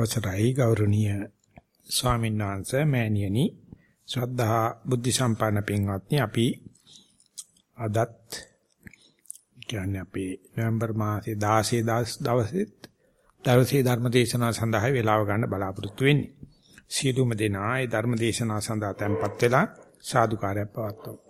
අවසරයි ගෞරවනීය ස්වාමීන් වහන්සේ මෑණියනි ශ්‍රද්ධා බුද්ධ සම්පන්න පින්වත්නි අපි අදත් කියන්නේ අපි නොවැම්බර් මාසේ 16 දවසේ දවසේ ධර්ම දේශනාව සඳහා වේලාව ගන්න බලාපොරොත්තු වෙන්නේ. සියලුම දෙනා ඒ ධර්ම දේශනාව සඳහා tempත් වෙලා සාදුකාරයක් පවත්වමු.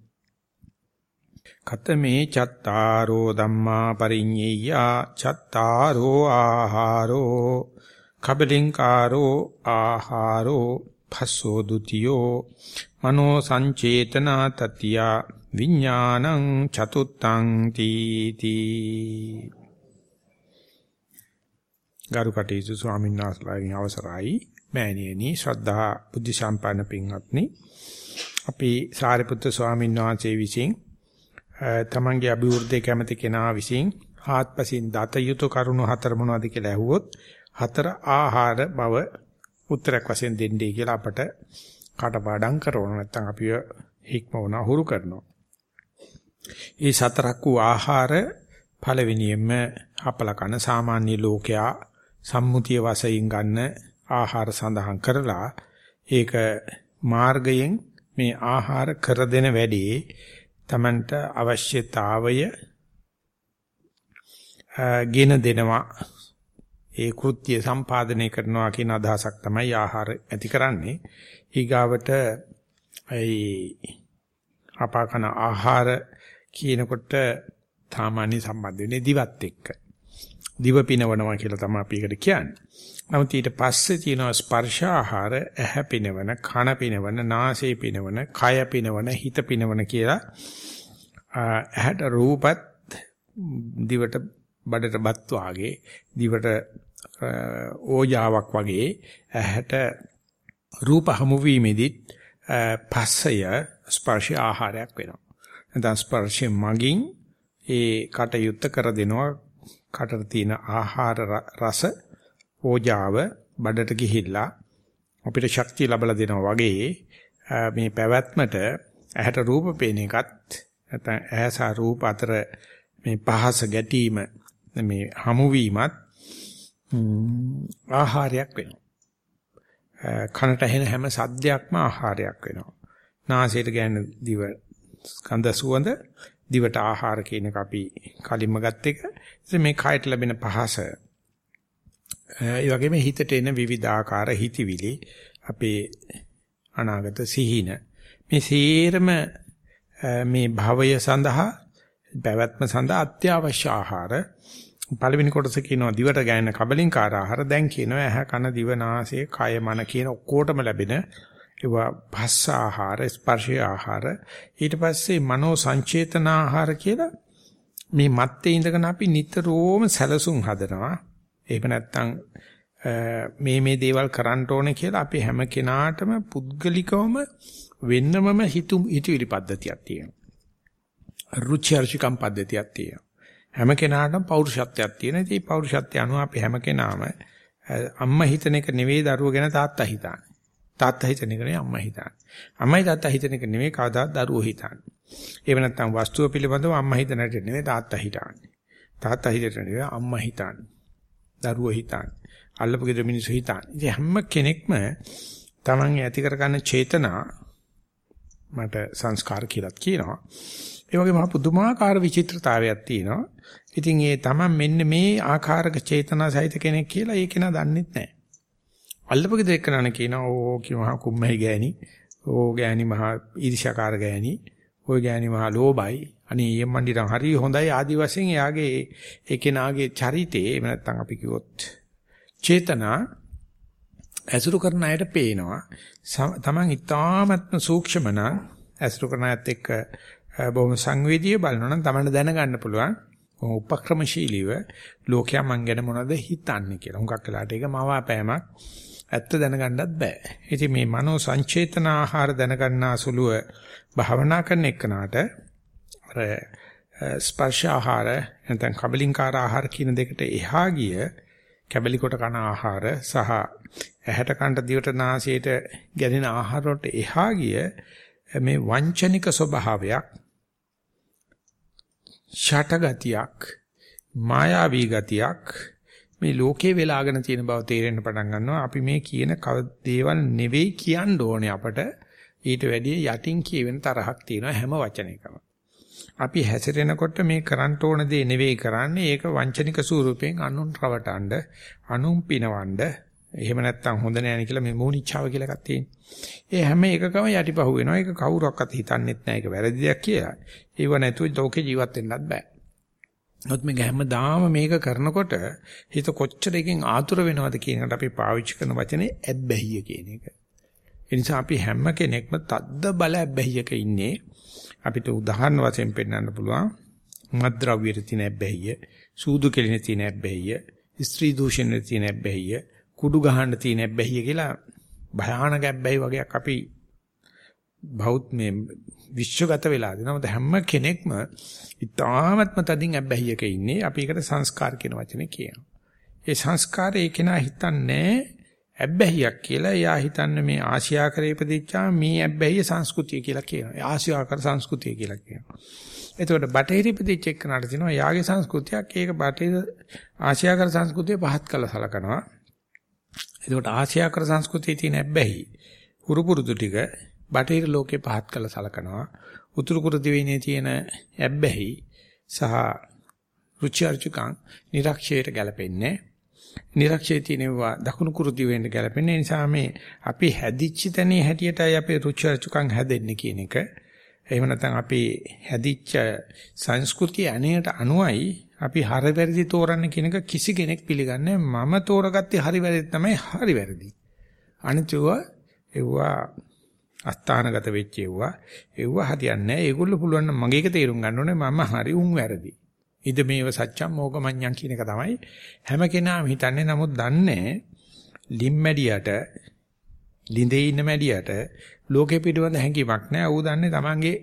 කතමේ චත්තාරෝ ධම්මා පරිඤ්ඤය චත්තාරෝ ආහාරෝ කබලින්කාරෝ ආහාරෝ භස්සෝ ဒ ුතියෝ මනෝ සංචේතනා තතිය විඥානං චතුත්තං තීති ගරු කටයුතු ස්වාමීන් වහන්සේලාගෙන් අවසරයි මෑණියනි ශ්‍රද්ධා බුද්ධ සම්පන්න පින්වත්නි අපි සාරිපුත්‍ර ස්වාමීන් වහන්සේ විසින් තමන්ගේ අභිවෘද්ධිය කැමති කෙනා විසින් ආත්පසින් දත යුතු කරුණු හතර මොනවද කියලා ඇහුවොත් හතර ආහාර බව උත්තරයක් වශයෙන් දෙන්නේ කියලා අපට කටපාඩම් කරනවා නැත්නම් අපිව හික්මවන හුරු කරනවා. මේ සතරක් වූ ආහාර පළවෙනියෙන්ම අපල කන සාමාන්‍ය ලෝකයා සම්මුතිය වශයෙන් ගන්න ආහාර සඳහන් කරලා ඒක මාර්ගයෙන් මේ ආහාර කර දෙන වැඩේ Tamanට අවශ්‍යතාවය ගෙන දෙනවා. ඒ කෘත්‍ය සම්පාදනය කරනවා කියන අදහසක් තමයි ආහාර ඇති කරන්නේ. ඊගාවට ඒ අපාකන ආහාර කියනකොට සාමාන්‍ය සම්බන්ධ වෙන්නේ දිවත් එක්ක. දිව පිනවනවා කියලා තමයි අපි ඒකට කියන්නේ. නමුත් ඊට පස්සේ තියෙනවා ස්පර්ශ ආහාර ඇහැ පිනවන, කන පිනවන, නාසය පිනවන, කය පිනවන, හිත පිනවන කියලා ඇහැට රූපත් දිවට බඩට බත් වාගේ දිවට ඕජාවක් වගේ ඇහැට රූප හමු වීමෙදිත් පස්සය ස්පර්ශ ආහාරයක් වෙනවා. නැත්නම් ස්පර්ශය මගින් ඒ කටයුත්ත කර දෙනවා කටට තියෙන ආහාර රස ඕජාව බඩට ගිහිල්ලා අපිට ශක්තිය ලබලා දෙනවා වගේ මේ පැවැත්මට ඇහැට රූප පේන එකත් නැත්නම් ඇහැ සහ රූප අතර මේ පහස ගැටීම මේ හමු වීමත් ආහාරයක් වෙනවා. කනට ඇහෙන හැම සද්දයක්ම ආහාරයක් වෙනවා. නාසයට ගෑන දිව ගඳ සුවඳ දිවට ආහාර කියන එක අපි කලින්ම ගත්ත එක. ඉතින් මේ කයට ලැබෙන පහස ඒ වගේම හිතට එන විවිධාකාර හිතිවිලි අපේ අනාගත සිහින. මේ සේරම මේ භවය සඳහා පැවැත්ම සඳහා අත්‍යවශ්‍ය ආහාර. පළවෙනි කොටස කියනවා දිවට ගෑන කබලින්කාර ආහාර දැන් කියනවා ඇහ කන දිව නාසය කය මන කියන ඔක්කොටම ලැබෙන ඒවා භස්ස ආහාර ස්පර්ශ ආහාර. ඊට පස්සේ මනෝ සංචේතන ආහාර කියලා මේ මත්තේ ඉඳගෙන අපි නිතරම සැලසුම් හදනවා. එහෙම නැත්නම් මේ මේ දේවල් කරන්න ඕනේ කියලා අපි හැම කෙනාටම පුද්ගලිකවම වෙන්නමම හිතු හිතවිලි පද්ධතියක් තියෙනවා. රුචි අරුචිකම් පද්ධතියක් තියෙනවා. හැම කෙනාටම පෞරුෂත්වයක් තියෙනවා. ඉතින් මේ පෞරුෂත්වය අනුව අපි හැම කෙනාම අම්මා හිතන එක නෙවෙයි දරුවෝ ගැන තාත්තා හිතන්නේ. තාත්තා හිතන එක නෙවෙයි අම්මා හිතන්නේ. අම්මයි තාත්තා හිතන එක නෙවෙයි කවදාත් දරුවෝ හිතන්නේ. එහෙම නැත්නම් වස්තුව පිළිබඳව අම්මා හිතන එක නෙවෙයි තාත්තා හිතන්නේ. තාත්තා හිතන නෙවෙයි අම්මා හිතන්නේ. දරුවෝ හිතන්නේ. අල්ලපු ගෙදර මිනිස්සු හිතන්නේ. ඉතින් හැම කෙනෙක්ම තමන් ඇති කරගන්න චේතනා මට සංස්කාර කියලාත් කියනවා. ඒ වගේම පුදුමාකාර විචිත්‍රතාවයක් තියෙනවා. ඉතින් ඒ තමන් මෙන්න මේ ආකාරක චේතනා සහිත කෙනෙක් කියලා ඒක නා දන්නෙත් නැහැ. අල්ලපගෙ දෙකනන කියනවා ඕ කිව්වා කුම්මයි ගෑණි. ඕ ගෑණි මහා ඊර්ෂ්‍යාකාර ගෑණි. ඔය ගෑණි මහා ලෝබයි. අනේ යෙම්මන්ඩිරන් හරි හොඳයි ආදි වශයෙන් එයාගේ ඒ කෙනාගේ චරිතේ එහෙම නැත්නම් අපි කිව්වොත් චේතනා ඇසුරු කරන අයට පේනවා තමන් ඉතාමත්ම සූක්ෂම නම් ඇසුරු කරන අයත් එක්ක බොහොම සංවේදීව බලනවා නම් තමන්ට දැනගන්න පුළුවන් උපක්‍රමශීලීව ලෝකයා මං ගැන මොනවද හිතන්නේ කියලා. හුඟක් වෙලාට ඒක මවාපෑමක්. ඇත්ත දැනගන්නත් බෑ. ඉතින් මේ මනෝ සංචේතන ආහාර දැනගන්නා සුළුව භාවනා කරන එකනට අර ස්පර්ශ ආහාර නැත්නම් කබලින්කාර ආහාර කියන දෙකට එහා ගිය කැබලි කොට කන ආහාර සහ ඇහැට කන්ට දිවට නාසයට ගැනෙන ආහාර වලට එහා ගිය මේ වංචනික ස්වභාවයක් ෂටගතියක් මායාවී ගතියක් මේ ලෝකේ වෙලාගෙන තියෙන බව තේරෙන්න පටන් ගන්නවා. අපි මේ කියන දේවල් නෙවෙයි කියන්න ඕනේ අපට. ඊට වැඩිය යටින් කියවෙන තරහක් තියෙනවා හැම වචනයකම. අපි හැසිරෙනකොට මේ කරන්න ඕන දේ නෙවෙයි කරන්නේ ඒක වංචනික ස්වරූපයෙන් අනුන් රවටඬ අනුන් පිනවඬ එහෙම නැත්තම් හොඳ නෑනේ කියලා මේ මෝනිච්චාව කියලා එකක් තියෙනවා. ඒ හැම එකකම යටිපහුව වෙනවා. ඒක කවුරක්වත් හිතන්නෙත් නෑ ඒක වැරදි දෙයක් කියලා. ඒව නැතුව ලෝකේ ජීවත් වෙන්නත් බෑ. නමුත් මේක හැමදාම මේක කරනකොට හිත කොච්චර එකකින් ආතුර වෙනවද කියන එකට අපි පාවිච්චි කරන වචනේ ඇබ්බැහිය කියන එක. ඒ නිසා අපි හැම කෙනෙක්ම තද්ද බල ඇබ්බැහියක ඉන්නේ. අපිට උදාහරණ වශයෙන් පෙන්නන්න පුළුවන් මද්ද්‍රව්‍යයට තියෙන ඇබ්බැහිය, සූදු කෙලින තියෙන ඇබ්බැහිය, ස්ත්‍රී දූෂණයට තියෙන ඇබ්බැහිය, කුඩු ගහන්න තියෙන ඇබ්බැහිය කියලා භයානක ඇබ්බැහි වගේක් අපි බෞද්ධ මේ විශ්වගත වෙලා දෙනවා. හැම කෙනෙක්ම ඉතාමත්ම තදින් ඇබ්බැහියක ඉන්නේ. අපි ඒකට සංස්කාර කියන වචනේ කියනවා. ඒ සංස්කාරය ඒ කෙනා හිතන්නේ ඇබ්බැහියක් කියලා එයා හිතන්නේ මේ ආසියාකරේ ඉපදිච්චා මේ ඇබ්බැහිය සංස්කෘතිය කියලා කියනවා. ආසියාකර සංස්කෘතිය කියලා කියනවා. එතකොට බටහිර ඉපදිච්ච එක්කනට තියෙනවා යාගේ සංස්කෘතියක් ඒක බටහිර ආසියාකර සංස්කෘතිය පහත් කළා සලකනවා. එතකොට ආසියාකර සංස්කෘතියේ තියෙන ඇබ්බැහි හුරු පුරුදු ටික බටහිර ලෝකේ පහත් කළා සලකනවා. උතුරු කුරු දිවයිනේ තියෙන ඇබ්බැහි සහ රුචි අරුචිකං නිරක්ෂයට ගැලපෙන්නේ නිරක්ෂයේ තියෙනවා දකුණු කුරුති වෙන්න ගැලපෙන නිසා මේ අපි හැදිච්ච තැනේ හැටියටයි අපේ රුචි අරුචිකම් හැදෙන්නේ කියන එක. එහෙම නැත්නම් අපි හැදිච්ච සංස්කෘතිය අනේට අනුවයි අපි හරි වැරදි තෝරන්න කියන එක කිසි කෙනෙක් පිළිගන්නේ මම තෝරගත්තේ හරි වැරදි තමයි හරි වැරදි. අනිතුව එවුවා අස්ථානගත වෙච්ච එවුවා එවුවා හරියන්නේ නැහැ. ඒගොල්ලෝ පුළුවන් නම් මගේ එක තේරුම් ගන්න ඕනේ මම හරි උන් වැරදි. ඉද මේව සත්‍යම් මොගමඤ්ඤං කියන එක තමයි හැම කෙනාම හිතන්නේ නමුත් දන්නේ ලිම්මැඩියට ලිඳේ ඉන්න මැඩියට ලෝකෙ පිටවඳ හැඟීමක් නැහැ. ඌ දන්නේ Tamange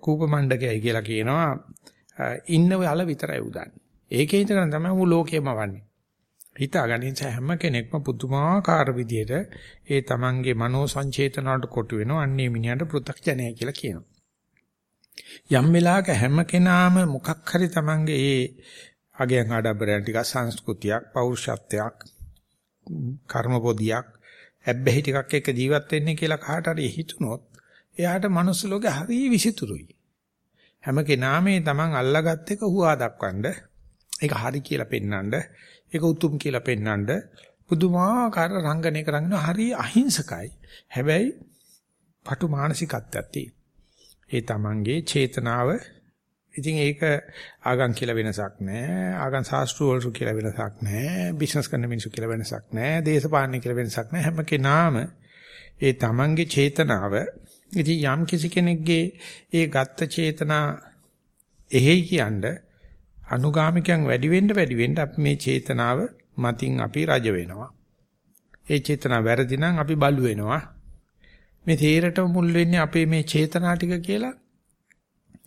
කූප මණ්ඩකයයි කියලා කියනවා. ඉන්න වල විතරයි ඌ දන්නේ. ඒකේ ඉඳන් තමයි ඌ ලෝකෙම වන්නේ. හිතාගන්න හැම කෙනෙක්ම පුදුමාකාර විදියට ඒ Tamange මනෝ සංචේතන වලට කොටු වෙනවා. අන්නේ මිනිහට පෘථග්ජනය කියලා කියනවා. යම් වෙලාවක හැම කෙනාම මොකක් හරි Tamange ඒ අගයන් ආඩම්බරයන් ටික සංස්කෘතියක් පෞරුෂත්වයක් කර්ම පොදියක් හැබ්බැහි ටිකක් එක්ක ජීවත් වෙන්නේ කියලා කාට හරි හිතුනොත් එයාට මනුස්ස ලෝකේ හරි විසිතුරුයි. හැම කෙනාම මේ Taman අල්ලාගත් එක හුවා දක්වන්න ඒක හරි කියලා පෙන්වන්න ඒක උතුම් කියලා පෙන්වන්න පුදුමාකාර රංගනයක රංගන හරි අහිංසකයි. හැබැයි පටු මානසිකත්වයක් තියෙනවා. ඒ තමන්ගේ චේතනාව. ඉතින් ඒක ආගම් කියලා වෙනසක් නැහැ ආගම් ශාස්ත්‍ර වලට කියලා වෙනසක් නැහැ බිස්නස් කරන මිනිස්සු කියලා වෙනසක් නැහැ දේශපාලන කියලා වෙනසක් නැහැ හැම කෙනාම ඒ තමන්ගේ චේතනාව. ඉතින් යම් කිසි කෙනෙක්ගේ ඒ ගත්ත චේතනා එහෙයි කියන්නේ අනුගාමිකයන් වැඩි වෙන්න වැඩි වෙන්න අපි මේ චේතනාව මතින් අපි රජ වෙනවා. ඒ චේතනාව වැරදි නම් අපි බලු වෙනවා. මේ තේරටම මුල් වෙන්නේ අපේ මේ චේතනා ටික කියලා.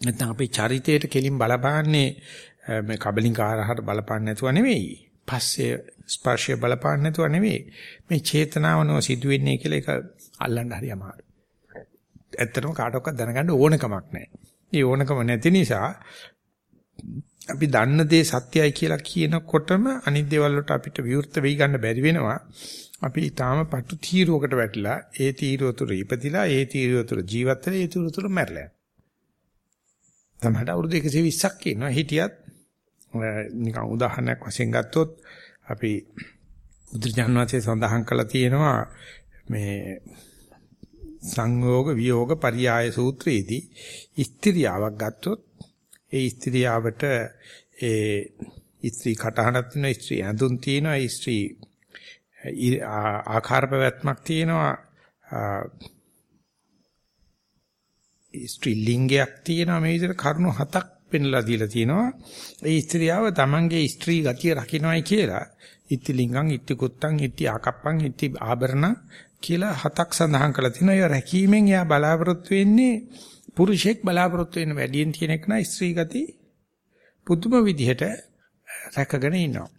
නැත්නම් අපේ චරිතයට කෙලින් බලපාන්නේ මේ කබලින්කාරහට බලපාන්නේ නැතුව නෙවෙයි. පස්සේ ස්පර්ශය බලපාන්නේ නැතුව නෙවෙයි. මේ චේතනාවනෝ සිදුවෙන්නේ කියලා ඒක අල්ලන්න හරි අමාරුයි. ඇත්තටම කාටවත් දැනගන්න ඕනකමක් නැහැ. ඒ ඕනකම නැති නිසා අපි දන්න දේ සත්‍යයි කියලා කියනකොටම අනිත් දේවල් වලට අපිට විවෘත වෙයි ගන්න බැරි වෙනවා. අපි ඊටාම පටු තීරුවකට වැටිලා ඒ තීරුව තුර ඉපදිලා ඒ තීරුව තුර ජීවත් වෙලා ඒ තීරුව තුර මැරලා. තමයි අවුරුදු 120ක් ඉන්නවා හිටියත් නිකන් උදාහරණයක් වශයෙන් ගත්තොත් අපි බුදුරජාණන් සඳහන් කළා තියෙනවා මේ සංයෝග විയോഗ පරියාය සූත්‍රයේදී ස්ත්‍රියාවක් ගත්තොත් ඒ ස්ත්‍රියාවට ඒ ස්ත්‍රී කටහඬක් තියෙනවා ස්ත්‍රී ඇඳුම් තියෙනවා ස්ත්‍රී ආකාර පැවැත්මක් තියෙනවා ස්ත්‍රී ලිංගයක් තියෙනවා මේ විදිහට කරුණු හතක් පෙන්ලා දීලා තියෙනවා. ඒ ස්ත්‍රියව තමන්ගේ ස්ත්‍රී ගතිය රකින්නයි කියලා. ඉත්ති ලිංගං, ඉත්ති කුත්තං, ඉත්ති ආකප්පං, ඉත්ති ආභරණ කියලා හතක් සඳහන් කරලා තිනවා. ඒ රැකීමෙන් එයා බලාපොරොත්තු වෙන්නේ පුරුෂයෙක් බලාපොරොත්තු වෙන වැඩියෙන් තියෙන එක නා ස්ත්‍රී ගති පුදුම විදිහට රැකගෙන ඉන්නවා.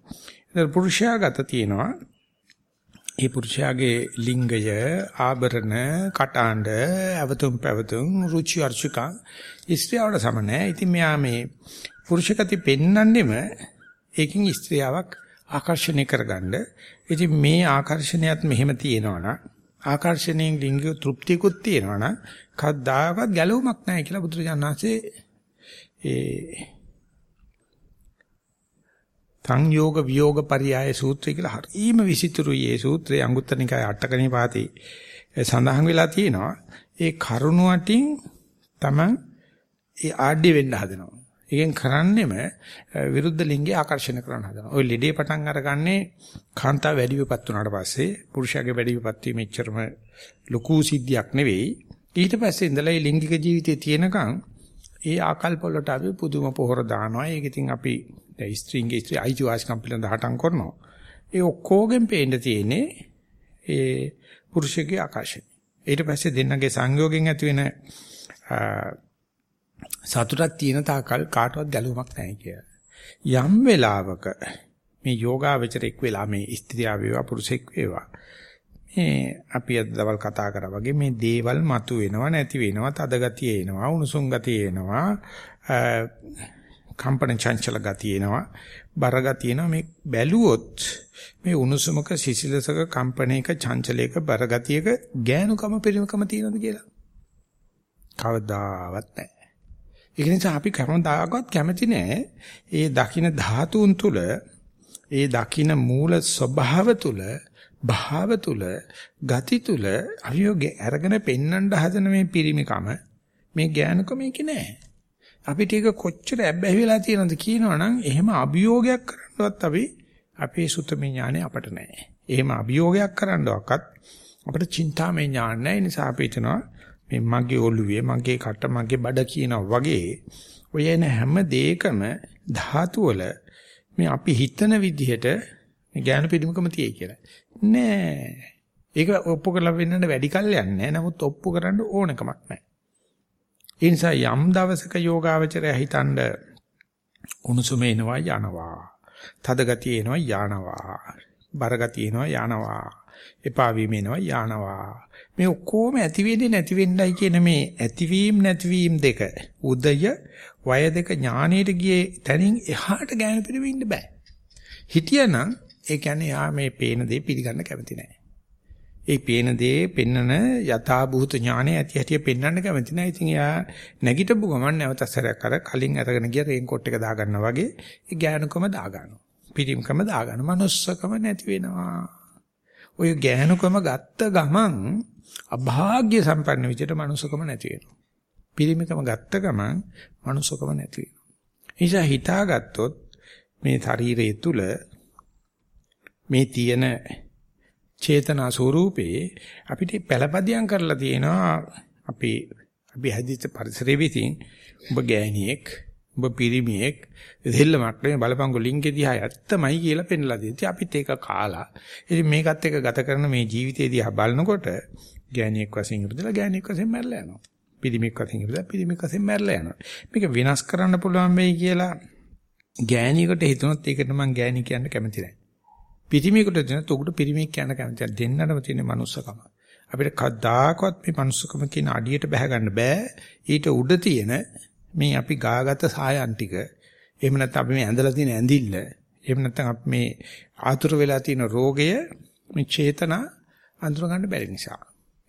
ඒතර පුරුෂයා ගත තියෙනවා. ඒ පුරුෂයාගේ ලිංගය, ආභරණ, කටාඬ, අවතුම් පැවතුම්, රුචි අරුචිකා ස්ත්‍රියවට සම නැහැ. ඉතින් මෙයා මේ පුරුෂකති පෙන්වන්නෙම ඒකින් ස්ත්‍රියාවක් ආකර්ෂණය කරගන්න. ඉතින් මේ ආකර්ෂණයත් මෙහෙම තියෙනවනම් ආකර්ෂණයෙන් ලිංගික තෘප්තියකුත් තියෙනවනම් කවදාකවත් ගැලවුමක් නැහැ කියලා බුදුරජාණන් වහන්සේ ඒ සංයෝග විయోగ පරියාය සූත්‍රය කියලා හරීම විසිතුරුයි මේ සූත්‍රය අංගුත්තර නිකාය අටකණේ පාතේ සඳහන් වෙලා තියෙනවා. ඒ කරුණ වටින් තමයි ඒ ආඩ්‍ය වෙන්න හදනවා. ඒකෙන් කරන්නේම විරුද්ධ ලිංගය ආකර්ෂණය කරන්න හදනවා. ওই ලෙඩේ පටන් අරගන්නේ කාන්තාව වැඩි විපත් වුණාට පස්සේ පුරුෂයාගේ වැඩි විපත් වීම එච්චරම ලොකු සිද්ධියක් නෙවෙයි. ඊට පස්සේ ඉඳලා ලැයිංගික ජීවිතයේ තියෙනකන් ඒ ආකල්ප වලට අපි පුදුම පොහොර දානවා. ඒක ඉතින් අපි දැන් ස්ත්‍රීන්ගේ ස්ත්‍රී අයිතිවාසිකම් පිළිබඳ හටන් කරනවා. ඒ ඔක්කොගෙන් පේන්න තියෙන්නේ ඒ පුරුෂයාගේ ආකර්ෂණය. ඊට පස්සේ දෙන්නගේ සංයෝගයෙන් ඇති වෙන සතුටක් තියෙන තාකල් කාටවත් ගැලුමක් නැහැ කියලා. යම් වෙලාවක මේ යෝගාවචරෙක් වෙලා මේ ස්ත්‍රියා වේවා පුරුෂෙක් වේවා මේ අපි අද දවල් කතා කරා වගේ මේ දේවල් මතු වෙනවා නැති වෙනවා තද ගතිය එනවා උණුසුම් ගතිය එනවා කම්පන චංචල ගතිය එනවා. බර ගතිය එනවා. මේ බැලුවොත් මේ උණුසුමක සිසිලසක කම්පනයක චංචලයක බර ගතියක ගෑනුකම පිරිමකම තියෙනවද කියලා? කවදාවත් නැහැ. ඒක නිසා අපි කවදාකවත් කැමති නෑ ඒ දකින්න ධාතුන් තුල ඒ දකින්න මූල ස්වභාව තුල භාව තුල ගති තුල අවියෝගේ අරගෙන පෙන්වන්න හදන මේ පිරිමිකම මේ ඥානකම ඒක නෑ අපිට ඒක කොච්චර ඇබ්බැහි වෙලා තියෙනවද කියනවනම් එහෙම අභියෝගයක් කරන්නවත් අපි අපේ සුතමේ ඥානෙ අපට නෑ එහෙම අභියෝගයක් කරන්නවක්වත් අපිට චින්තාමය ඥාන නැහැ නිසා අපි හිතනවා මේ මගේ ඔළුවේ මගේ කට මගේ බඩ කියනවා වගේ ඔය එන හැම දෙයකම ධාතු වල මේ අපි හිතන විදිහට මේ ඥාන පිළිමකම තියෙයි කියලා. නෑ. ඒක ඔප්පු කරලා වෙන්නට වැඩි කල් යන්නේ නමුත් ඔප්පු කරන්න ඕනකමක් නැහැ. ඒ නිසා යම් දවසක යෝගාවචරය හිතනද උණුසුම එනවා යනවා. තද ගතිය එනවා යනවා. බර ගතිය එනවා යනවා. එපා වීම එනවා යනවා. මේ ඔක්කොම ඇති වෙන්නේ නැති වෙන්නයි කියන මේ ඇතිවීම නැතිවීම දෙක උදය වය දෙක ඥානීයට ගියේ තනින් එහාට ගෑනු පිළිවෙ ඉන්න බෑ. හිටියනම් ඒ කියන්නේ යා මේ පේන දේ පිළිගන්න කැමති නැහැ. ඒ පේන දේ පෙන්නන යථා භූත ඥානය ඇති හැටි පෙන්වන්න කැමති නැහැ. ඉතින් යා නැගිටපු ගමන් නැවත සැරයක් අර කලින් අරගෙන ගිය රේන් කෝට් එක දාගන්නා වගේ ඒ ගෑනුකම දාගන්නවා. පිරිම්කම දාගන්නවා. මනුස්සකම නැති වෙනවා. ඔය ගෑනුකම ගත්ත ගමන් අභාග්‍ය සම්පන්න විදිහට මනුස්සකම නැති වෙනවා. පිරිමිකම ගත්ත ගමන් මනුස්සකම නැති වෙනවා. නිසා හිතාගත්තොත් මේ ශරීරය තුල මේ තියෙන චේතනා ස්වરૂපේ අපිට පළපදියම් කරලා තියෙනවා අපි අපි හැදිච්ච පරිසරයේ විසින් ඔබ ගෑණියෙක් ඔබ පිරිමියෙක් දෙල්ලමක් නෙමෙයි බලපංගු ලින්කේ දිහා ඇත්තමයි කියලා පෙන්ලා දෙනවා. අපිත් ඒක කාලා. ඉතින් මේකත් එක්ක ගත කරන මේ ජීවිතේ දිහා බලනකොට ගෑණියෙක් වශයෙන් ඉපදලා ගෑණියෙක් වශයෙන් මැරලා යනවා. පිරිමියෙක් වශයෙන් ඉපදලා පිරිමියෙක් වශයෙන් මැරලා යනවා. මේක විනාශ කරන්න පුළුවන් වෙයි කියලා ගෑණියෙකුට හිතුනොත් ඒකට මම ගෑණි කියන්න කැමති නැහැ. පිරිමියෙකුට දෙනත් උකට පිරිමියෙක් කියන්න කැමති නැහැ. දෙන්නටම තියෙන මනුස්සකම. අපිට කවදාකවත් මේ මනුස්සකම කියන අඩියට බහ ගන්න බෑ. ඊට උඩ තියෙන මේ අපි ගාගත සායන් ටික එහෙම නැත්නම් අපි මේ ඇඳලා තියෙන ඇඳිල්ල එහෙම නැත්නම් අපි මේ ආතුර වෙලා තියෙන රෝගය මේ චේතනා අඳුර ගන්න බැරි නිසා.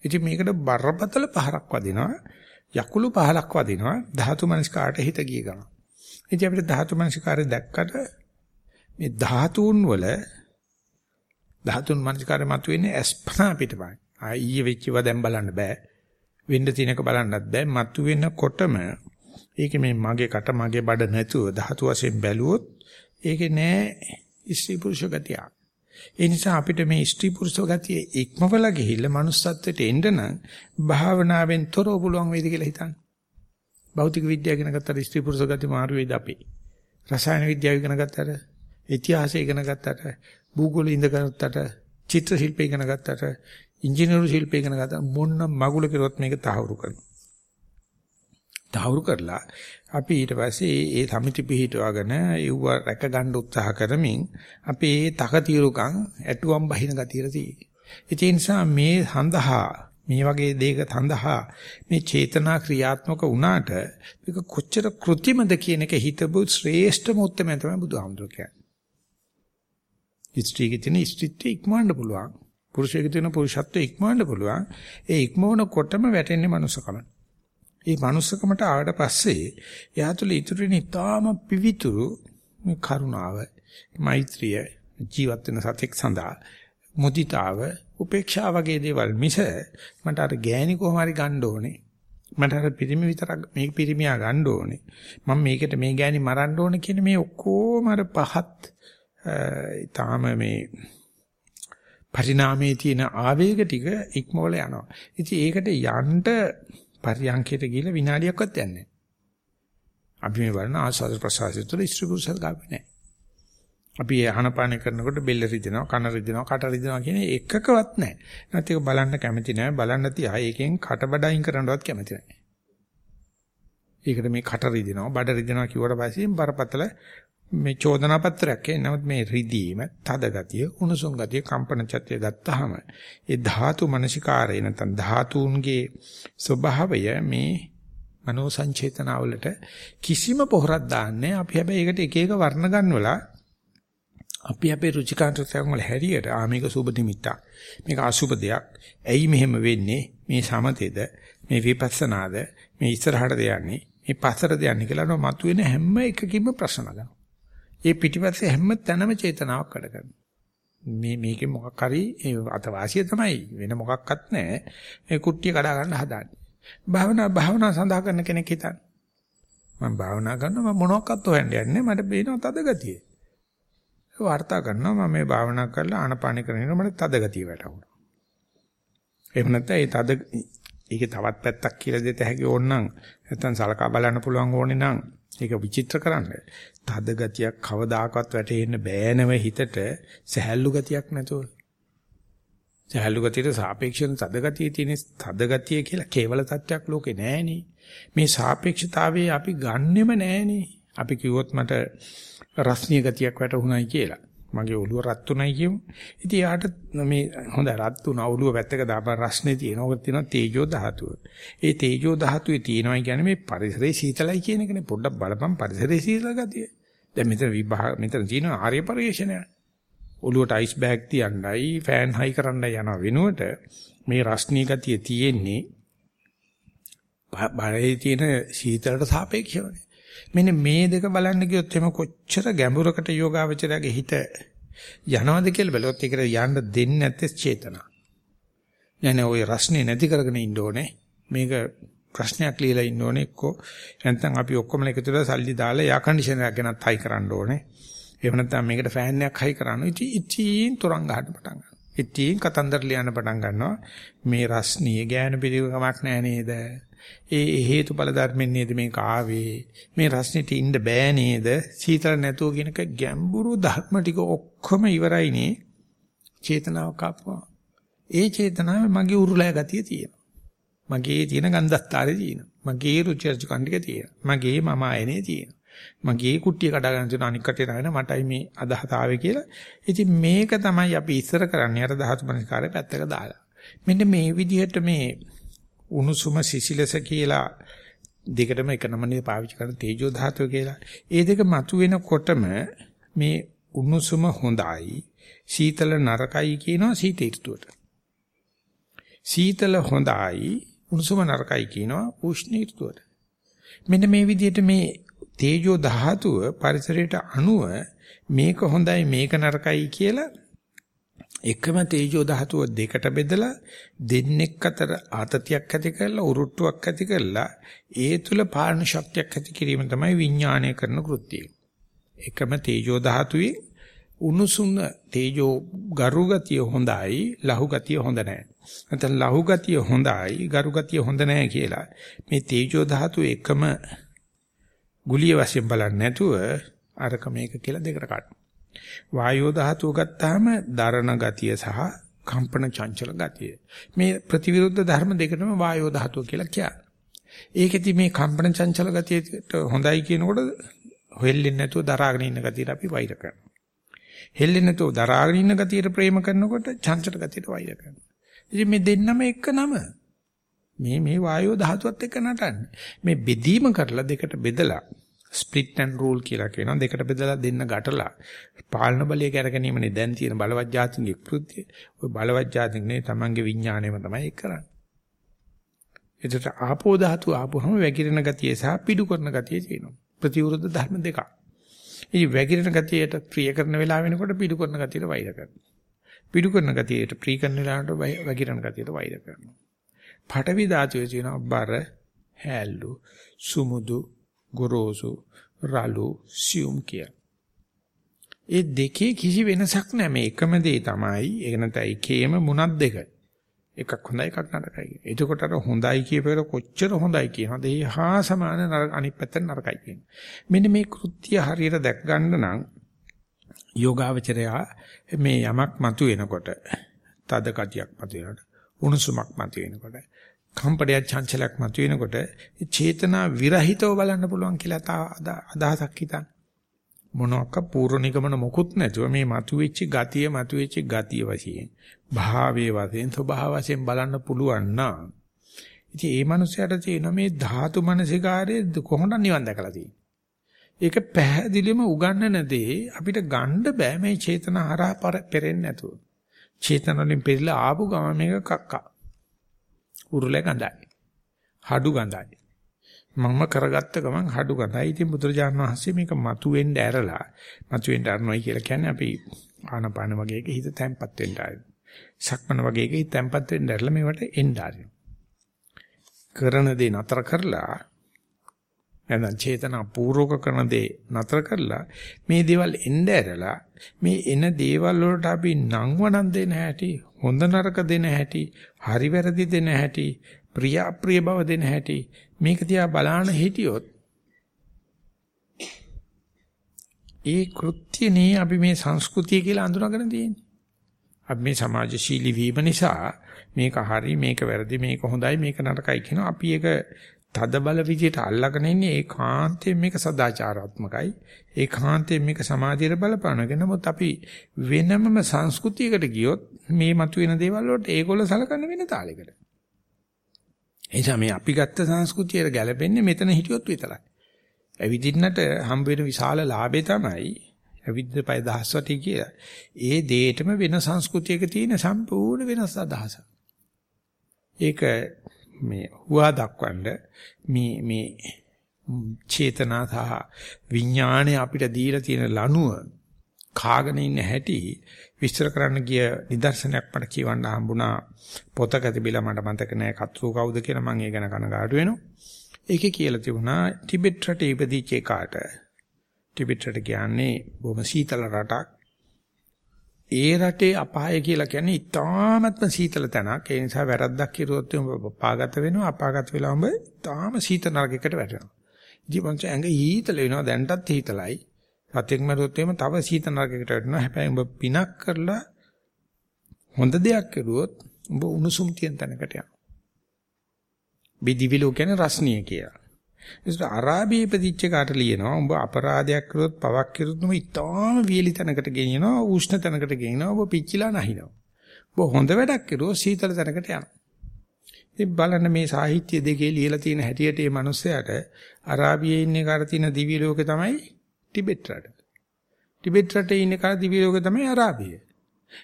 ඉතින් මේකට බරපතල පහරක් වදිනවා. යකුළු පහලක් වදිනවා. ධාතු මනස්කාරට හිත ගිය ගමන්. ඉතින් අපිට ධාතු මනස්කාරය දැක්කට මේ ධාතුන් වල ධාතුන් මනස්කාරය මතුවෙන්නේ අස්පනා පිටපයි. ආ ඊයේ වෙච්චව දැන් බලන්න බෑ. වෙන්න තියෙනක බලන්නත් බෑ. මතුවෙනකොටම ඒකේ මේ මගේ කට මගේ බඩ නැතුව ධාතු වශයෙන් බැලුවොත් ඒකේ නෑ ස්ත්‍රී පුරුෂ ගතිය. ඒ නිසා අපිට මේ ස්ත්‍රී පුරුෂ ගතිය ඉක්මවලා ගිහිල්ලා manussත්වයට එන්න නම් භාවනාවෙන් තොරව පුළුවන් වේද කියලා හිතන්න. භෞතික විද්‍යාව ඉගෙන ගත්තට ස්ත්‍රී පුරුෂ ගති මාරු වේද අපේ. රසායන විද්‍යාව ඉගෙන ගත්තට, ඉතිහාසය ඉගෙන ගත්තට, භූගෝල ඉඳ ගත්තට, චිත්‍ර ශිල්පය ඉගෙන ගත්තට, ඉංජිනේරු ශිල්පය ඉගෙන ගත්තට මොන මගුල කෙරුවත් මේක තහවුරු කරනවා. තහවුරු කරලා අපි ඊට පස්සේ ඒ සමිති පිහිටවගෙන ඒව රැක ගන්න උත්සාහ කරමින් අපි ඒ තකතිරුකම් ඇටුවම් බහින ගතියට තියෙන්නේ. ඒ නිසා මේ සඳහා මේ වගේ දෙයක සඳහා මේ චේතනා ක්‍රියාත්මක වුණාට මේක කොච්චර કૃතිමද කියන එක හිතපු ශ්‍රේෂ්ඨම උත්තරය තමයි බුදුහාමුදුරුවෝ කියන්නේ. ස්ත්‍රීගේ තියෙන ස්ත්‍රීත්වය ඉක්මවන්න පුළුවන්. පුරුෂයෙකුගේ තියෙන පුරුෂත්වය ඉක්මවන්න පුළුවන්. ඒ ඉක්මවනකොටම වැටෙන්නේ මනුස්සකම. ඒ මනුස්සකමට ආවට පස්සේ එයා තුළ ඉතුරු වෙන ඉතාම පිවිතුරු කරුණාව, මෛත්‍රිය, ජීවත් වෙන සතෙක් සඳහා මුදිතාව, උපේක්ෂා වගේ දේවල් මිස මට අර ගෑණි කොහොම හරි ගන්න ඕනේ. මට අර පිරිමි විතරක් මේ පිරිමියා ගන්න ඕනේ. මම මේකට මේ ගෑණි මරන්න ඕනේ කියන මේ ඔක්කොම අර පහත් ඊටාම මේ පරිණාමයේ තියෙන ආවේග ටික ඉක්මවල යනවා. ඉතින් ඒකට යන්න පරියන්කයට ගිහිල්ලා විනාඩියක්වත් යන්නේ නැහැ. අපි මේ බලන ආස්වාද ප්‍රසආසය තුළ ස්ත්‍රී පුරුෂයන් ගාවේ නැහැ. අපි ආහනපාන කරනකොට බෙල්ල රිදෙනවා, කන රිදෙනවා, කට රිදෙනවා කියන එකකවත් නැහැ. නැත්නම් ඒක බලන්න කැමති නැහැ. බලන්න තියා ඒකෙන් කටබඩයින් කරන්නවත් කැමති නැහැ. ඒකට මේ කට රිදෙනවා, බඩ රිදෙනවා කිව්වට පස්සේ බරපතල මේ චෝදනා පත්‍රයක් ඒ නමුත් මේ රිදීම, තද ගතිය, උණුසුම් ගතිය, කම්පන චත්‍ය ගත්තාම ඒ ධාතු මනසිකාරය නැත්නම් ධාතුන්ගේ ස්වභාවය මේ මනෝ සංචේතනවලට කිසිම පොහොරක් දාන්නේ අපි හැබැයි ඒකට එක එක වර්ණ ගන්නවලා අපි අපේ රුචිකාන්තයන් වල හැරියට ආ මේක සුබ නිමිත්තක්. මේක අසුබ දෙයක්. ඇයි මෙහෙම වෙන්නේ? මේ සමතේද? මේ විපස්සනාද? මේ ඉස්සරහට යන්නේ? මේ පස්සට යන්නේ? කියලා මතුවෙන හැම එකකින්ම ප්‍රශ්න ගන්නවා. ඒ පිටිපස්සේ හැම තැනම චේතනාවක් වැඩ කරනවා. මේ මේකේ මොකක් හරි අතවාසිය තමයි වෙන මොකක්වත් නැහැ. මේ කුට්ටිය කඩා ගන්න හදාන්නේ. භාවනා භාවනා සඳහා කරන කෙනෙක් හිතන්න. මම භාවනා කරනවා මම මොනවාක්වත් හොයන්න යන්නේ මට බේනවා තද ගතිය. ඒ වාර්තා කරනවා මම මේ භාවනා කරලා ආනපාන කරගෙන මට තද ගතිය වැටුණා. එහෙම නැත්නම් ඒ තද ඒකේ තවත් පැත්තක් කියලා දෙත හැකි ඕනනම් නැත්නම් සලකා බලන්න පුළුවන් ඕනේ නම් ඒක විචිත්‍ර කරන්න. තද ගතියක් කවදාකවත් වැටෙන්න බෑ නම හිතට සහැල්ලු ගතියක් නැතුව. සහැල්ලු ගතියට සාපේක්ෂව තද ගතිය තියෙන තද ගතිය කියලා කේවල තත්වයක් ලෝකේ නෑනේ. මේ සාපේක්ෂතාවයේ අපි ගන්නෙම නෑනේ. අපි කිව්වොත් මට රස්නීය ගතියක් වැටුණයි කියලා. මගේ ඔළුව රත් උනායි කියමු. ඉතින් යාට මේ හොඳ රත් උනා ඔළුව පැත්තක දාපන් රස්නේ තියෙන. ඕක තියෙනවා තේජෝ ධාතුව. ඒ තේජෝ ධාතුවේ තියෙනවා කියන්නේ මේ පරිසරයේ සීතලයි කියන එකනේ. පොඩ්ඩක් බලපන් පරිසරයේ සීතල ගතිය. දැන් මෙතන විභාග මෙතන තියෙන ආර්ය පරිශ්‍රණය. ඔළුවට අයිස් බෑග් තියන්නයි ෆෑන් හයි කරන්නයි යන වෙනුවට මේ රස්නී ගතිය තියෙන්නේ බාහිර තියෙන සීතලට සාපේක්ෂවනේ. මෙන්න මේ දෙක බලන්න ගියොත් එම කොච්චර ගැඹුරකට යෝගාවචරයේ හිත යනවද කියලා බලුවොත් ඒකට යන්න දෙන්නේ නැත්තේ චේතනා. නෑ ඔය රස්නේ නැති කරගෙන ඉන්න ඕනේ. මේක ප්‍රශ්නයක් ලියලා ඉන්න ඕනේ එක්කෝ නැත්නම් අපි ඔක්කොම එකතු වෙලා සල්ලි දාලා එයා කන්ඩිෂනර් එකක් ගෙනත් හයි කරන්න ඕනේ. එහෙම නැත්නම් මේකට ෆෑන් එකක් හයි කරන්න. ඉතින් ඉතින් තරංග ගන්න පටන් ගන්නවා. ඉතින් කතන්දර ලියන්න පටන් ගන්නවා. මේ රස්නිය ගෑනු පිළිවෙකමක් නෑ නේද? ඒ හේතුඵල ධර්මෙන් නේද මේක ආවේ? මේ රස්නෙට ඉන්න බෑ නේද? සීතල නැතුව කියනක ගැඹුරු ධර්ම ටික ඔක්කොම ඉවරයිනේ. චේතනාව කපුවා ඒ චේතනාව මගේ උරුලෑ ගතිය තියෙනවා. මගේ තියෙන ගන්ධස්තරේ තියෙනවා. මගේ රුචර්ජ කණ්ඩික තියෙනවා. මගේ මම ආයනේ තියෙනවා. මගේ කුට්ටිය කඩා ගන්න තියෙන අනික් කටේ නැවෙන මටයි මේ අදහස ආවේ කියලා. ඉතින් මේක තමයි අපි ඉස්සර කරන්නේ. අර ධාතු මනස්කාරය පැත්තක දාලා. මෙන්න මේ විදිහට මේ උණුසුම සිසිලස කියලා දෙකටම එක නමනේ පාවිච්චි කරන තේජෝ ධාතුව කියලා. ඒ දෙක මතුවෙනකොටම මේ උණුසුම හොඳයි සීතල නරකයි කියනවා සීත ඍතුවට. සීතල හොඳයි උණුසුම නරකයි කියනවා උෂ්ණ ඍතුවට. මෙන්න මේ විදිහට මේ තේජෝ ධාතුව පරිසරයට අනුව මේක හොඳයි මේක නරකයි කියලා එකම තේජෝ ධාතුව දෙකට බෙදලා දෙන්නෙක් අතර ආතතියක් ඇති කරලා උරුට්ටුවක් ඇති කරලා ඒ තුල පාලන ශක්තියක් ඇති කිරීම තමයි විඥාණය කරන කෘත්‍යය. එකම තේජෝ ධාතුවේ උණුසුම තේජෝ ගරු ගතිය හොඳයි ලහු ගතිය හොඳ නැහැ. නැත්නම් ලහු ගතිය හොඳයි, ගරු ගතිය හොඳ නැහැ කියලා මේ තේජෝ ධාතු එකම ගුලිය වශයෙන් බලන්නේ නැතුව අරක මේක කියලා දෙකට කඩන. වායෝ ධාතුව ගත්තාම දරණ ගතිය සහ කම්පන චංචල ගතිය. මේ ප්‍රතිවිරුද්ධ ධර්ම දෙකටම වායෝ ධාතුව කියලා කියන්නේ. ඒකෙදි මේ කම්පන චංචල ගතියට හොඳයි කියනකොට හෙල්ලෙන්නේ නැතුව දරාගෙන ඉන්න ගතියට අපි වෛර කරනවා. හෙල්ලෙන්නේ නැතුව දරාගෙන ඉන්න ගතියට ප්‍රේම කරනකොට චංචල ගතියට වෛර කරනවා. ඉතින් මේ දෙන්නම එක නම. මේ මේ වායෝ ධාතුවත් එක්ක නටන්නේ. මේ බෙදීම කරලා දෙකට බෙදලා ස්ප්ලිට් ඇන් රූල් කියලා කියනවා. දෙකට බෙදලා දෙන්න ගැටලා පාලන බලය කරගැනීමනේ දැන් තියෙන බලවත් ජාතින්ගේ කෘත්‍යය. ওই බලවත් ජාතින්ගේ තමන්ගේ විඥාණයම තමයි ඒක කරන්නේ. එතකොට ආපෝ ධාතු ආපුවම වැగిරෙන ගතිය සහ පිඩු කරන ගතිය තියෙනවා. ප්‍රතිවිරුද්ධ ධර්ම දෙකක්. ඉතින් වැగిරෙන ගතියට ප්‍රිය කරන වෙලාව වෙනකොට පිඩු කරන ගතියට වෛර කරනවා. පිඩු කරන ගතියට ප්‍රිය කරන වෙලාවට වැగిරෙන ගතියට වෛර කරනවා. පඨවි ධාතුවේ තියෙනවා බර, හැල්ලු, සුමුදු ගොරෝසු, රළු, සියුම් කිය. ඒ දෙකේ කිසි වෙනසක් නැහැ. මේ එකම දේ තමයි. ඒක නැත්නම් එකේම මුණක් දෙක. එකක් හොඳයි එකක් නරකයි. එතකොට අර හොඳයි කියපේර කොච්චර හොඳයි කියනද ඒ හා සමාන නරක අනිත් පැත්තට නරකයි කියන. මෙන්න මේ කෘත්‍ය හරියට දැක් ගන්න නම් යෝගාවචරයා මේ යමක් මතුවෙනකොට තද කතියක් මතුවෙනකොට උණුසුමක් මතුවෙනකොට කම්පඩයක් චංචලයක් මතුවෙනකොට චේතනා විරහිතව බලන්න පුළුවන් කියලා අදහසක් හිතන්න. මොනවාක පූර්ව නිගමන මොකුත් නැතුව මේ මතුවෙච්ච ගතිය මතුවෙච්ච ගතිය වශයෙන් භාවයේ වශයෙන් ස්වභාව වශයෙන් බලන්න පුළුවන් නම් ඉතින් ඒ මනුස්සයාට තියෙන මේ ධාතු මනසිකාරයේ කොහොමද නිවන් දැකලා තියෙන්නේ ඒක පැහැදිලිවම උගන්නන දේ අපිට ගන්න බෑ මේ චේතන හරහා පෙරෙන්නේ නැතුව චේතන වලින් පෙරලා ආපු ගම මේක කක්කා උරුලේ ගඳයි හඩු ගඳයි මම කරගත්ත ගමන් හඩු ගඳයි. ඉතින් බුදුරජාණන් වහන්සේ මේක මතුවෙන්න ඇරලා මතුවෙන්න අරනොයි කියලා කියන්නේ අපි ආනපාන වගේ එක හිත තැම්පත් වෙන්න ආරයි. සක්මන වගේ එක හිත තැම්පත් වෙන්න ඇරලා මේවට එන්න ආරයි. කරන දේ නතර කරලා නැත්නම් චේතනා පූර්වක කරන දේ නතර කරලා මේ දේවල් එන්න ඇරලා මේ එන දේවල් වලට අපි නම් වණන් දෙන හැටි හොඳ නරක දෙන හැටි හරි වැරදි දෙන හැටි ප්‍රිය අප්‍රිය බව දෙන හැටි මේක දිහා බලාන හිටියොත් ඒ කෘත්‍යනේ අපි මේ සංස්කෘතිය කියලා අඳුනගෙන තියෙන්නේ. අපි මේ සමාජශීලී වීම නිසා මේක හරි මේක වැරදි මේක හොඳයි මේක නරකයි කියන අපි ඒක තද බල විදියට අල්ලගෙන ඉන්නේ ඒකාන්තයෙන් මේක සදාචාරාත්මකයි ඒකාන්තයෙන් මේක සමාධියට බලපානගෙන නමුත් අපි වෙනමම සංස්කෘතියකට ගියොත් මේ මතුවෙන දේවල් වලට ඒගොල්ල සලකන්න වෙන තාලයකට එනිසා මේ අපි ගත්ත සංස්කෘතියට ගැලපෙන්නේ මෙතන හිටියොත් විතරයි. ඇවිදින්නට හම්බ වෙන විශාල ලාභේ තමයි ඇවිද්ද පය දහස්වටි කිය. ඒ දෙයටම වෙන සංස්කෘතියක තියෙන සම්පූර්ණ වෙනස් අදහසක්. ඒක මේ හුවා දක්වන්න මේ මේ චේතනා සහ විඥාණය අපිට දීලා තියෙන ලනුව කාගෙන ඉන්න හැටි විස්තර කරන්න ගිය නිදර්ශනයක් මට කියවන්න හම්බුණා පොතක තිබිලා මට මතක නෑ කතුරු කවුද කියලා මම ඒ ගැන කනගාටු වෙනවා. ඒකේ කියලා තිබුණා ටිබෙට් රටේ ඉපදිච්ච එකාට ටිබෙට් රට කියන්නේ බොහොම සීතල රටක්. ඒ රටේ අපාය කියලා කියන්නේ ඉතාමත්ම සීතල තැනක්. ඒ නිසා වැරද්දක් කිරුවොත් උඹ අපාගත වෙනවා. අපාගත වෙලා උඹ ඉතාම සීත නරකයකට වැටෙනවා. ජීවන්ත ඇඟ හීතල වෙනවා දැන්ටත් හීතලයි. සතෙක් මරුවොත් එහෙම තව සීත නරකයකට වැටෙනවා. හැබැයි උඹ පිනක් කරලා හොඳ දෙයක් කරුවොත් උඹ උණුසුම් තියෙන තැනකට යනවා. බිදිවිලෝ කියන්නේ රස්නිය කියලා. ඒසට අරාබියේ ඉපදිච්ච කාට ලියනවා උඹ අපරාධයක් කළොත් පවක් කළොත් උඹ ඉතාම වීලි තැනකට ගෙනියනවා උෂ්ණ තැනකට ගෙනියනවා උඹ පිච්චිලා නැහිනවා. උඹ හොඳ වැඩක් කරුවොත් සීතල තැනකට යනවා. ඉතින් බලන්න මේ සාහිත්‍ය දෙකේ ලියලා තියෙන හැටියට මේ මිනිස්සයාට අරාබියේ ඉන්න කාට තියෙන දිවි ලෝකේ තමයි ටිබෙට් රට. ටිබෙට් රටේ ඉන්න කාට දිවි ලෝකේ තමයි අරාබිය.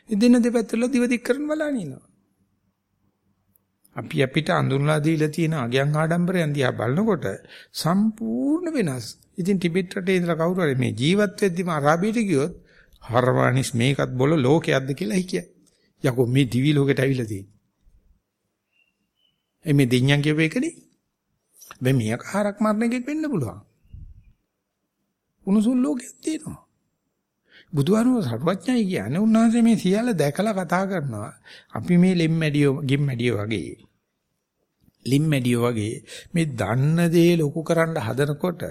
ඉතින් දෙපැත්තවල දිව දික් කරන බලන ඉන්නවා. අපි අපිට අඳුනලා දීලා තියෙන අගයන් ආඩම්බරයන් දිහා බලනකොට සම්පූර්ණ වෙනස්. ඉතින් ටිබෙට් රටේ ඉඳලා කවුරු හරි මේ ජීවත් වෙද්දිම අරාබියට ගියොත් හරවානිස් මේකත් බොල ලෝකයක්ද කියලා හිකිය. යකෝ මේ දිවි ලෝකෙට ඇවිල්ලා තියෙන්නේ. එමේ දෙඤ්ඤන් කියපු එකනේ. මේ මියක හරක් මරණ එකෙක් වෙන්න පුළුවන්. උණුසුම් ලෝකයක් තියෙනවා. බුදුහාමුදුරුවෝ සර්වඥයි කියන්නේ උන්වහන්සේ මේ සියල්ල දැකලා කතා කරනවා. අපි මේ ලිම්මැඩියෝ ගිම්මැඩියෝ වගේ ලිම්මැඩියෝ වගේ මේ දන්න දේ ලොකු කරන්න හදනකොට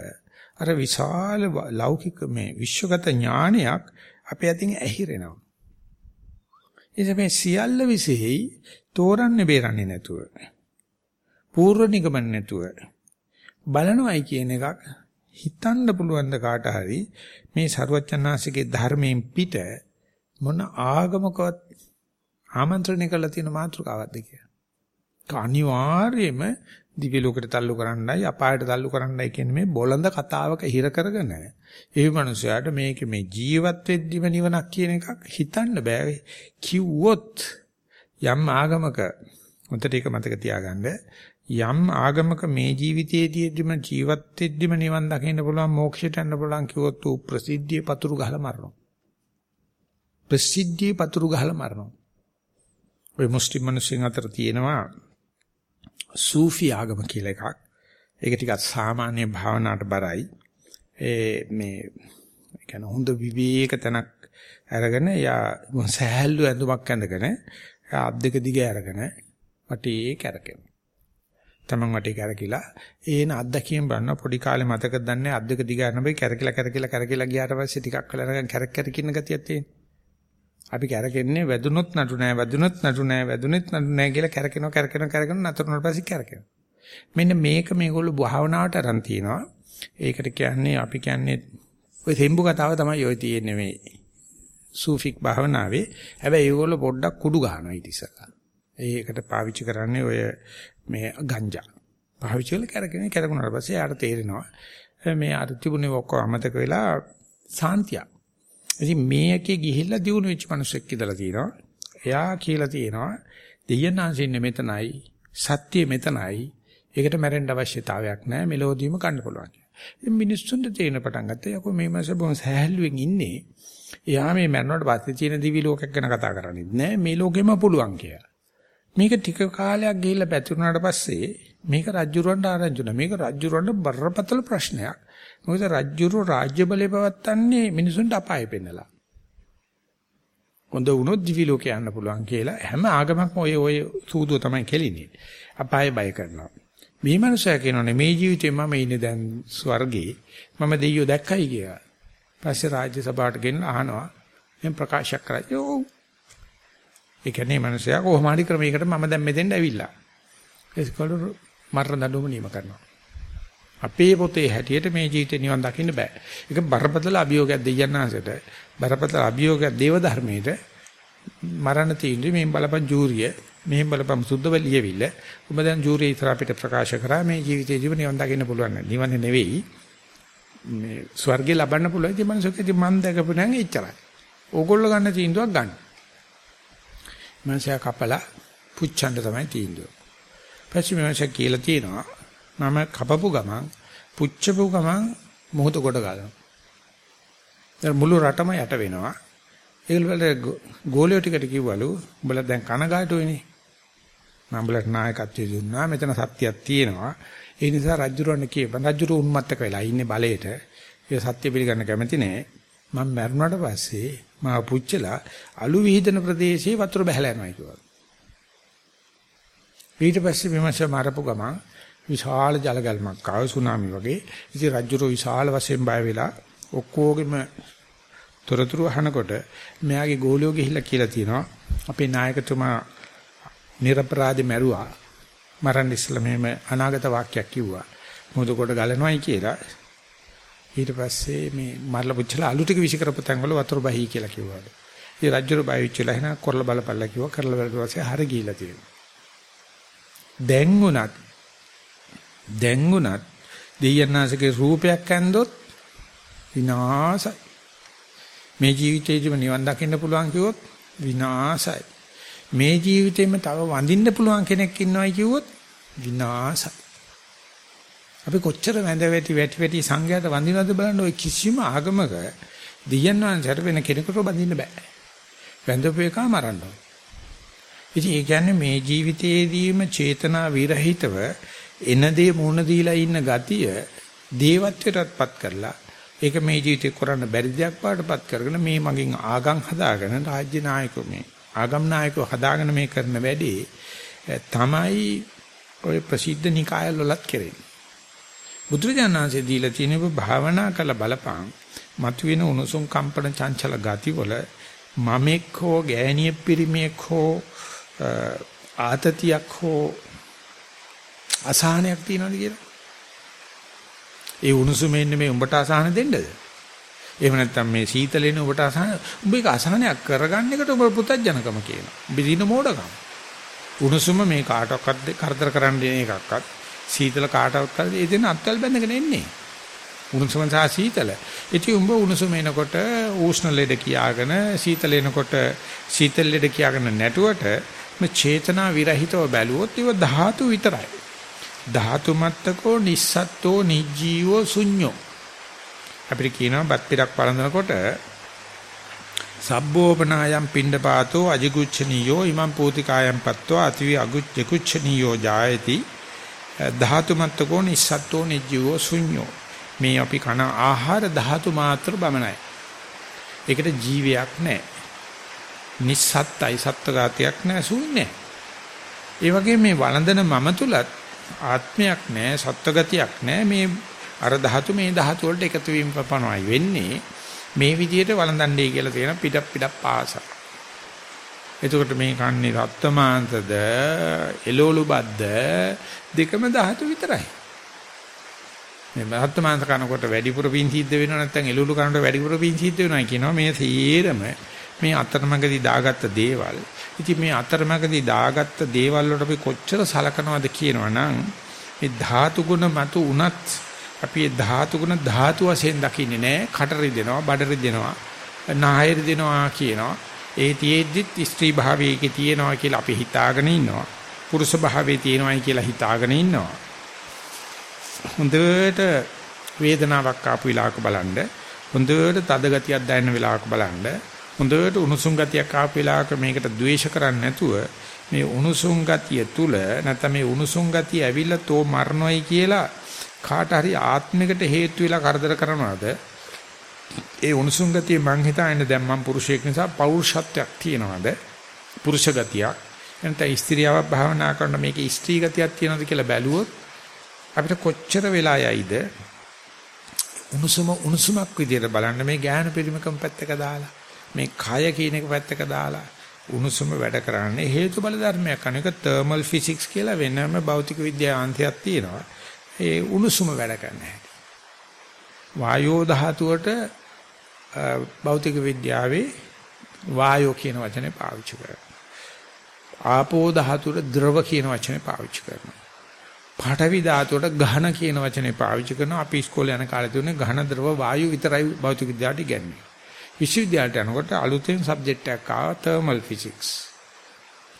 අර විශාල ලෞකික මේ විශ්වගත ඥානයක් අපේ අතින් ඇහිරෙනවා. එනිසා මේ සියල්ල විසෙහි තෝරන්නේ බේරන්නේ නැතුව පූර්ව නිගමන නැතුව බලනවයි කියන එකක් හිතන්න පුළුවන් ද කාට හරි මේ ਸਰුවචනාංශිකේ ධර්මයෙන් පිට මොන ආගමකවත් ආමන්ත්‍රණය කරලා තියෙන මාතෘකාවක්ද කියලා. අනිවාර්යයෙන්ම දිව්‍ය ලෝකෙට තල්ලු කරන්නයි අපායට තල්ලු කරන්නයි කියන්නේ මේ බොළඳ කතාවක හිර කරගෙන ඒ මනුස්සයාට මේක මේ ජීවත් වෙද්දිම නිවනක් කියන එකක් හිතන්න බෑ කිව්වොත් යම් ආගමක උන්ට ඒක මතක තියාගන්න යම් ආගමක මේ ජීවිතයේදීම ජීවත් වෙද්දිම නිවන් දකින්න පුළුවන් මොක්ෂයට යන්න පුළුවන් කිව්වොත් ඌ ප්‍රසිද්ධියේ පතුරු ගහලා මරනවා ප්‍රසිද්ධියේ පතුරු ගහලා මරනවා ඔය මුස්ලිම් මිනිස්සුන් අතර තියෙනවා සූෆි ආගම කියලා එකක්. ඒක ටිකක් සාමාන්‍ය භාවනාවට බරයි. ඒ මේ කියන්නේ හොඳ විවේක තැනක් අරගෙන යා සහැල්ලු ඇඳුමක් ඇඳගෙන අත් දෙක දිග අරගෙන වටේ කැරකෙන. තමන් වටේ කැරකිලා ඒන අත්දැකීම් බලන පොඩි කාලේ මතකද දන්නේ අත් දෙක දිග අරන බයි කැරකිලා කැරකිලා කැරකිලා ගියාට පස්සේ ටිකක් වෙලා කැරක් කැරකින්න ගතියක් තියෙනවා. අපි කැරකෙන්නේ වැදුනොත් නටු නෑ වැදුනොත් නටු නෑ වැදුනෙත් නටු නෑ කියලා කැරකෙනවා කැරකෙනවා කැරකෙනවා නතරුනට පස්සේ කැරකෙනවා. මෙන්න මේක මේගොල්ලෝ භාවනාවට අරන් තියනවා. ඒකට කියන්නේ අපි කියන්නේ ඔය තෙම්බු කතාව තමයි ඔය තියෙන්නේ මේ සූෆික් භාවනාවේ. හැබැයි ඒගොල්ලෝ පොඩ්ඩක් කුඩු ගන්නවා ඊට ඉස්සලා. ඒකට පාවිච්චි කරන්නේ ඔය මේ ගංජා. පාවිච්චි කරලා කැරකෙන කැරකුණාට පස්සේ යාට තේරෙනවා මේ අර තිබුණේ ඔක්කොම අමතක වෙලා සාන්තියක්. ඉතින් මේකේ ගිහිල්ලා දිනු වෙච්ච මිනිස්සෙක් ඉඳලා තියෙනවා. එයා කියලා තියෙනවා දෙයයන්ාන්සින්නේ මෙතනයි සත්‍ය මෙතනයි. ඒකට මැරෙන්න අවශ්‍යතාවයක් නැහැ මෙලෝදීම ගන්න පුළුවන්. ඉතින් මිනිස්සුන්ට තේරෙන පටන් ගත්තා යකෝ මේ මාස බොහොම සහැල්ලුවෙන් ඉන්නේ. එයා මේ මැරෙනවට පස්සේ තියෙන දිවි ලෝකයක් ගැන කතා කරන්නේ නැහැ මේ ලෝකෙම පුළුවන් කියලා. මේක ටික කාලයක් ගිහිල්ලා පැතුරුනාට පස්සේ මේක රජ්ජුරවන්ට ආරංචි වුණා. මේක රජ්ජුරවන්ට බරපතල ප්‍රශ්නයක්. මොකද රජ්ජුරු රාජ්‍ය බලය පවත්තන්නේ මිනිසුන්ට අපාය පෙන්නලා. හොඳ වුණොත් දිවි ලෝකේ යන්න පුළුවන් කියලා හැම ආගමක්ම ඔය ඔය සූදුව තමයි කෙලින්නේ. අපාය බය කරනවා. මේ මනුස්සයා කියනවානේ මේ ජීවිතේ මම ඉන්නේ දැන් ස්වර්ගේ මම දෙයියෝ දැක්කයි කියලා. පස්සේ රාජ්‍ය සභාවට ගෙන්න අහනවා. එම් ප්‍රකාශ කරා. යෝ. ඒ කියන්නේ මනුස්සයා කොහොම හරි ක්‍රමයකට මම දැන් මෙතෙන්ට ඇවිල්ලා. ඒස්කොළු මරණ දඬුවම නියම කරනවා. අපේ පොතේ හැටියට මේ ජීවිතේ නිවන් දකින්න බෑ. ඒක බරපතල අභියෝගයක් දෙයයන්ාසයට. බරපතල අභියෝගයක් දේව ධර්මයේට මරණ තීන්දුවේ මේ බලපන් ජූරිය, මෙහෙම බලපන් සුද්ධව ලියවිල්ල. ඔබ දැන් ජූරිය ඉස්සර අපිට ප්‍රකාශ කරා මේ ජීවිතේ ජීව නිවන් දකින්න පුළුවන්. නිවන නෙවෙයි. මේ ස්වර්ගය ලබන්න පුළුවන්. ඉතින් මනසකදී මන් දැකපු නම් එච්චරයි. ඕගොල්ලෝ ගන්න තීන්දුවක් ගන්න. මනසයා කපලා පුච්චන්න තමයි තීන්දුව. පස්සේ මනසයා කියලා තියෙනවා මම කපපු ගමන් පුච්චපු ගමන් මොහොත කොට ගන්නවා. දැන් මුළු රටම යට වෙනවා. ඒගොල්ලෝ වල ගෝලියෝ ටිකට කිව්වලු උඹලා දැන් කනගාටු වෙන්නේ. මම උඹලට නායකත්වය දුන්නා. මෙතන සත්‍යයක් තියෙනවා. ඒ නිසා රජුරවන්න කියපන්. රජුරු උන්මත්තක වෙලා ඉන්නේ බලයට. ඒ සත්‍ය පිළිගන්න කැමති නෑ. මම මැරුණාට පස්සේ මාව පුච්චලා අලු විහිදෙන ප්‍රදේශයේ වතුර බහලා යනවා කිව්වා. ඊට පස්සේ මෙමස මරපු ගමන් විශාල ජලගල්මක් ආව සුනාමි වගේ. ඉතින් රජුරෝ විශාල වශයෙන් බය වෙලා ඔක්කොගෙම තොරතුරු අහනකොට මෙයාගේ ගෝලියෝ ගිහිල්ලා කියලා තියෙනවා අපේ නායකතුමා නිර්පරාධි මැරුවා. මරන්න ඉස්සලා මෙහෙම අනාගත වාක්‍යයක් කිව්වා. මොකද කොට ගලනවයි කියලා. ඊට පස්සේ මේ මරලා පුච්චලා අලු ටික විසි කරපු තැන් වල වතුර බහී කියලා කිව්වා. ඉතින් රජුරෝ බය වෙච්චලා එහෙනම් කරලා බලපල්ලා කිව්වා. කරලා බලපුවා පස්සේ හර ගිහිල්ලා තියෙනවා. දැන් උනත් දැන් උනත් දෙයයන්ාසගේ රූපයක් ඇන්දොත් විනාසයි. මේ ජීවිතේදිම නිවන් දකින්න පුළුවන් කිව්වොත් විනාසයි. මේ ජීවිතේම තව වඳින්න පුළුවන් කෙනෙක් ඉන්නවයි කිව්වොත් විනාසයි. අපි කොච්චර වැඳ වැටි වැටි වැටි සංඝයාට වඳිනවද බලන්න ඔය කිසිම ආගමක දෙයයන්ාසට වෙන කෙනෙකුට බඳින්න බෑ. වැඳපු එක මරන්න ඕන. ඉතින් ඒ කියන්නේ මේ ජීවිතයේදීම චේතනා විරහිතව එන දේ මුණ දීලා ඉන්න ගතිය දේවත්වයටත්පත් කරලා ඒක මේ ජීවිතේ කරන්න බැරි දෙයක් පාටපත් කරගෙන මේ මගින් ආගම් හදාගෙන රාජ්‍ය නායකයෝ මේ ආගම් නායකයෝ හදාගෙන මේ කරන වැඩේ තමයි ඔය ප්‍රසිද්ධ නිකාය වලත් කෙරෙන්නේ. බුදුරජාණන්සේ දීලා තියෙන භාවනා කළ බලපං මතුවෙන උණුසුම් කම්පන චංචල ගති වල මමෙක් හෝ ගෑණියෙක් පිරිමියෙක් හෝ ආතතියක් හෝ අසහනයක් තියනවද කියලා ඒ උණුසුමේ ඉන්නේ මේ උඹට අසහන දෙන්නද? එහෙම නැත්නම් මේ සීතලෙන ඔබට අසහන උඹ ඒක අසහනයක් කරගන්න එකට ඔබ පුතඥකම කියනවා. උඹ දින මෝඩකම. උණුසුම මේ කාටවත් කරදර කරන්න දෙන එකක්වත් සීතල කාටවත් කරදර ඒ දෙන අත්වල බැඳගෙන එන්නේ. උණුසුම සහ සීතල. ඉතින් උඹ උණුසුම එනකොට උෂ්ණ ලෙඩ කියාගෙන සීතල එනකොට සීතල ලෙඩ කියාගෙන නැටුවට මේ චේතනා විරහිතව බැලුවොත් ඒව ධාතු විතරයි. ධාතු මත්තකෝ නිස්සත්තෝ නිජීවෝ ශුඤ්ඤෝ අපිට කියනවා බත් පිටක් පළඳනකොට සබ්බෝපනායම් පිණ්ඩපාතෝ අජිගුච්ඡනියෝ ඉමං පූතිකායම් පත්වා අතිවි අගුච්ඡකුච්ඡනියෝ ජායති ධාතු මත්තකෝ නිස්සත්තෝ නිජීවෝ ශුඤ්ඤෝ මේ අපි කන ආහාර ධාතු මාත්‍ර බමනයි ඒකට ජීවයක් නැහැ නිස්සත්තයි සත්ත්වගතයක් නැහැ ශුන්‍යයි. ඒ වගේ මේ වළඳන මම තුලත් ආත්මයක් නැහැ සත්වගතියක් නැහැ මේ අර ධාතු මේ ධාතු වලට එකතු වීම පපනවයි වෙන්නේ. මේ විදිහට වළඳන්නේ කියලා තියෙන පිටක් පිටක් පාස. එතකොට මේ කන්නේ රත්මාංශද එළවලු බද්ද දෙකම ධාතු විතරයි. මේ රත්මාංශ කනකොට වැඩිපුර පින් සිද්ධ වෙනව නැත්නම් එළවලු කනකොට වැඩිපුර පින් සිද්ධ වෙනවා කියනවා මේ සීරම මේ අතරමඟදී දාගත්ත දේවල්. ඉතින් මේ අතරමඟදී දාගත්ත දේවල් වලට අපි කොච්චර සලකනවද කියනවනම් මේ ධාතු ගුණ මත උනත් අපි ඒ ධාතු ගුණ ධාතු වශයෙන් දකින්නේ නැහැ. කටරි දෙනවා, බඩරි දෙනවා, නායරි දෙනවා කියනවා. ඒ තියේද්දිත් ස්ත්‍රී භාවයේක තියෙනවා කියලා අපි හිතාගෙන ඉන්නවා. පුරුෂ භාවයේ තියෙනවායි කියලා හිතාගෙන ඉන්නවා. හොඳට වේදනාවක් ආපු වෙලාවක බලන්න හොඳට තද ගතියක් දැනෙන වෙලාවක බලන්න හොඳට උණුසුම් ගතියක් ආපු වෙලාවක මේකට ද්වේෂ කරන්නේ නැතුව මේ උණුසුම් ගතිය තුල නැත්නම් මේ උණුසුම් ගතිය ඇවිල්ලා තෝ මරණොයි කියලා කාට හරි ආත්මිකට හේතු වෙලා කරදර කරනවාද ඒ උණුසුම් ගතිය මං හිතාන්නේ දැන් මං පුරුෂයෙක් නිසා පෞරුෂත්වයක් තියනවාද පුරුෂ ගතියක් එනත ස්ත්‍රියව භාවනා කරන මේකේ ස්ත්‍රී ගතියක් තියනවාද කියලා බැලුවොත් අපිට කොච්චර වෙලා යයිද උණුසුම උණුසුමක් විදියට බලන්න මේ ඥාන පරිමකම් පැත්තක දාලා මේ කය කියන එක පැත්තක දාලා උණුසුම වැඩ කරන්නේ හේතුඵල ධර්මයක් අනික තර්මල් ෆිසික්ස් කියලා වෙනම භෞතික විද්‍යා අන්තයක් තියෙනවා. ඒ උණුසුම වැඩ කරන හැටි. වායෝ ධාතුවට භෞතික විද්‍යාවේ වායෝ කියන වචනේ පාවිච්චි කරනවා. ආපෝ ධාතුවට ද්‍රව කියන වචනේ පාවිච්චි කරනවා. පඨවි ධාතුවට ඝන කියන වචනේ පාවිච්චි කරනවා. අපි ඉස්කෝලේ යන කාලේ තුනේ ඝන ද්‍රව වායු විතරයි භෞතික විද්‍යාවට ඉගෙනන්නේ. විශ්වවිද්‍යාලයට යනකොට අලුතෙන් සබ්ජෙක්ට් එකක් ආවා තර්මල් ෆිසික්ස්.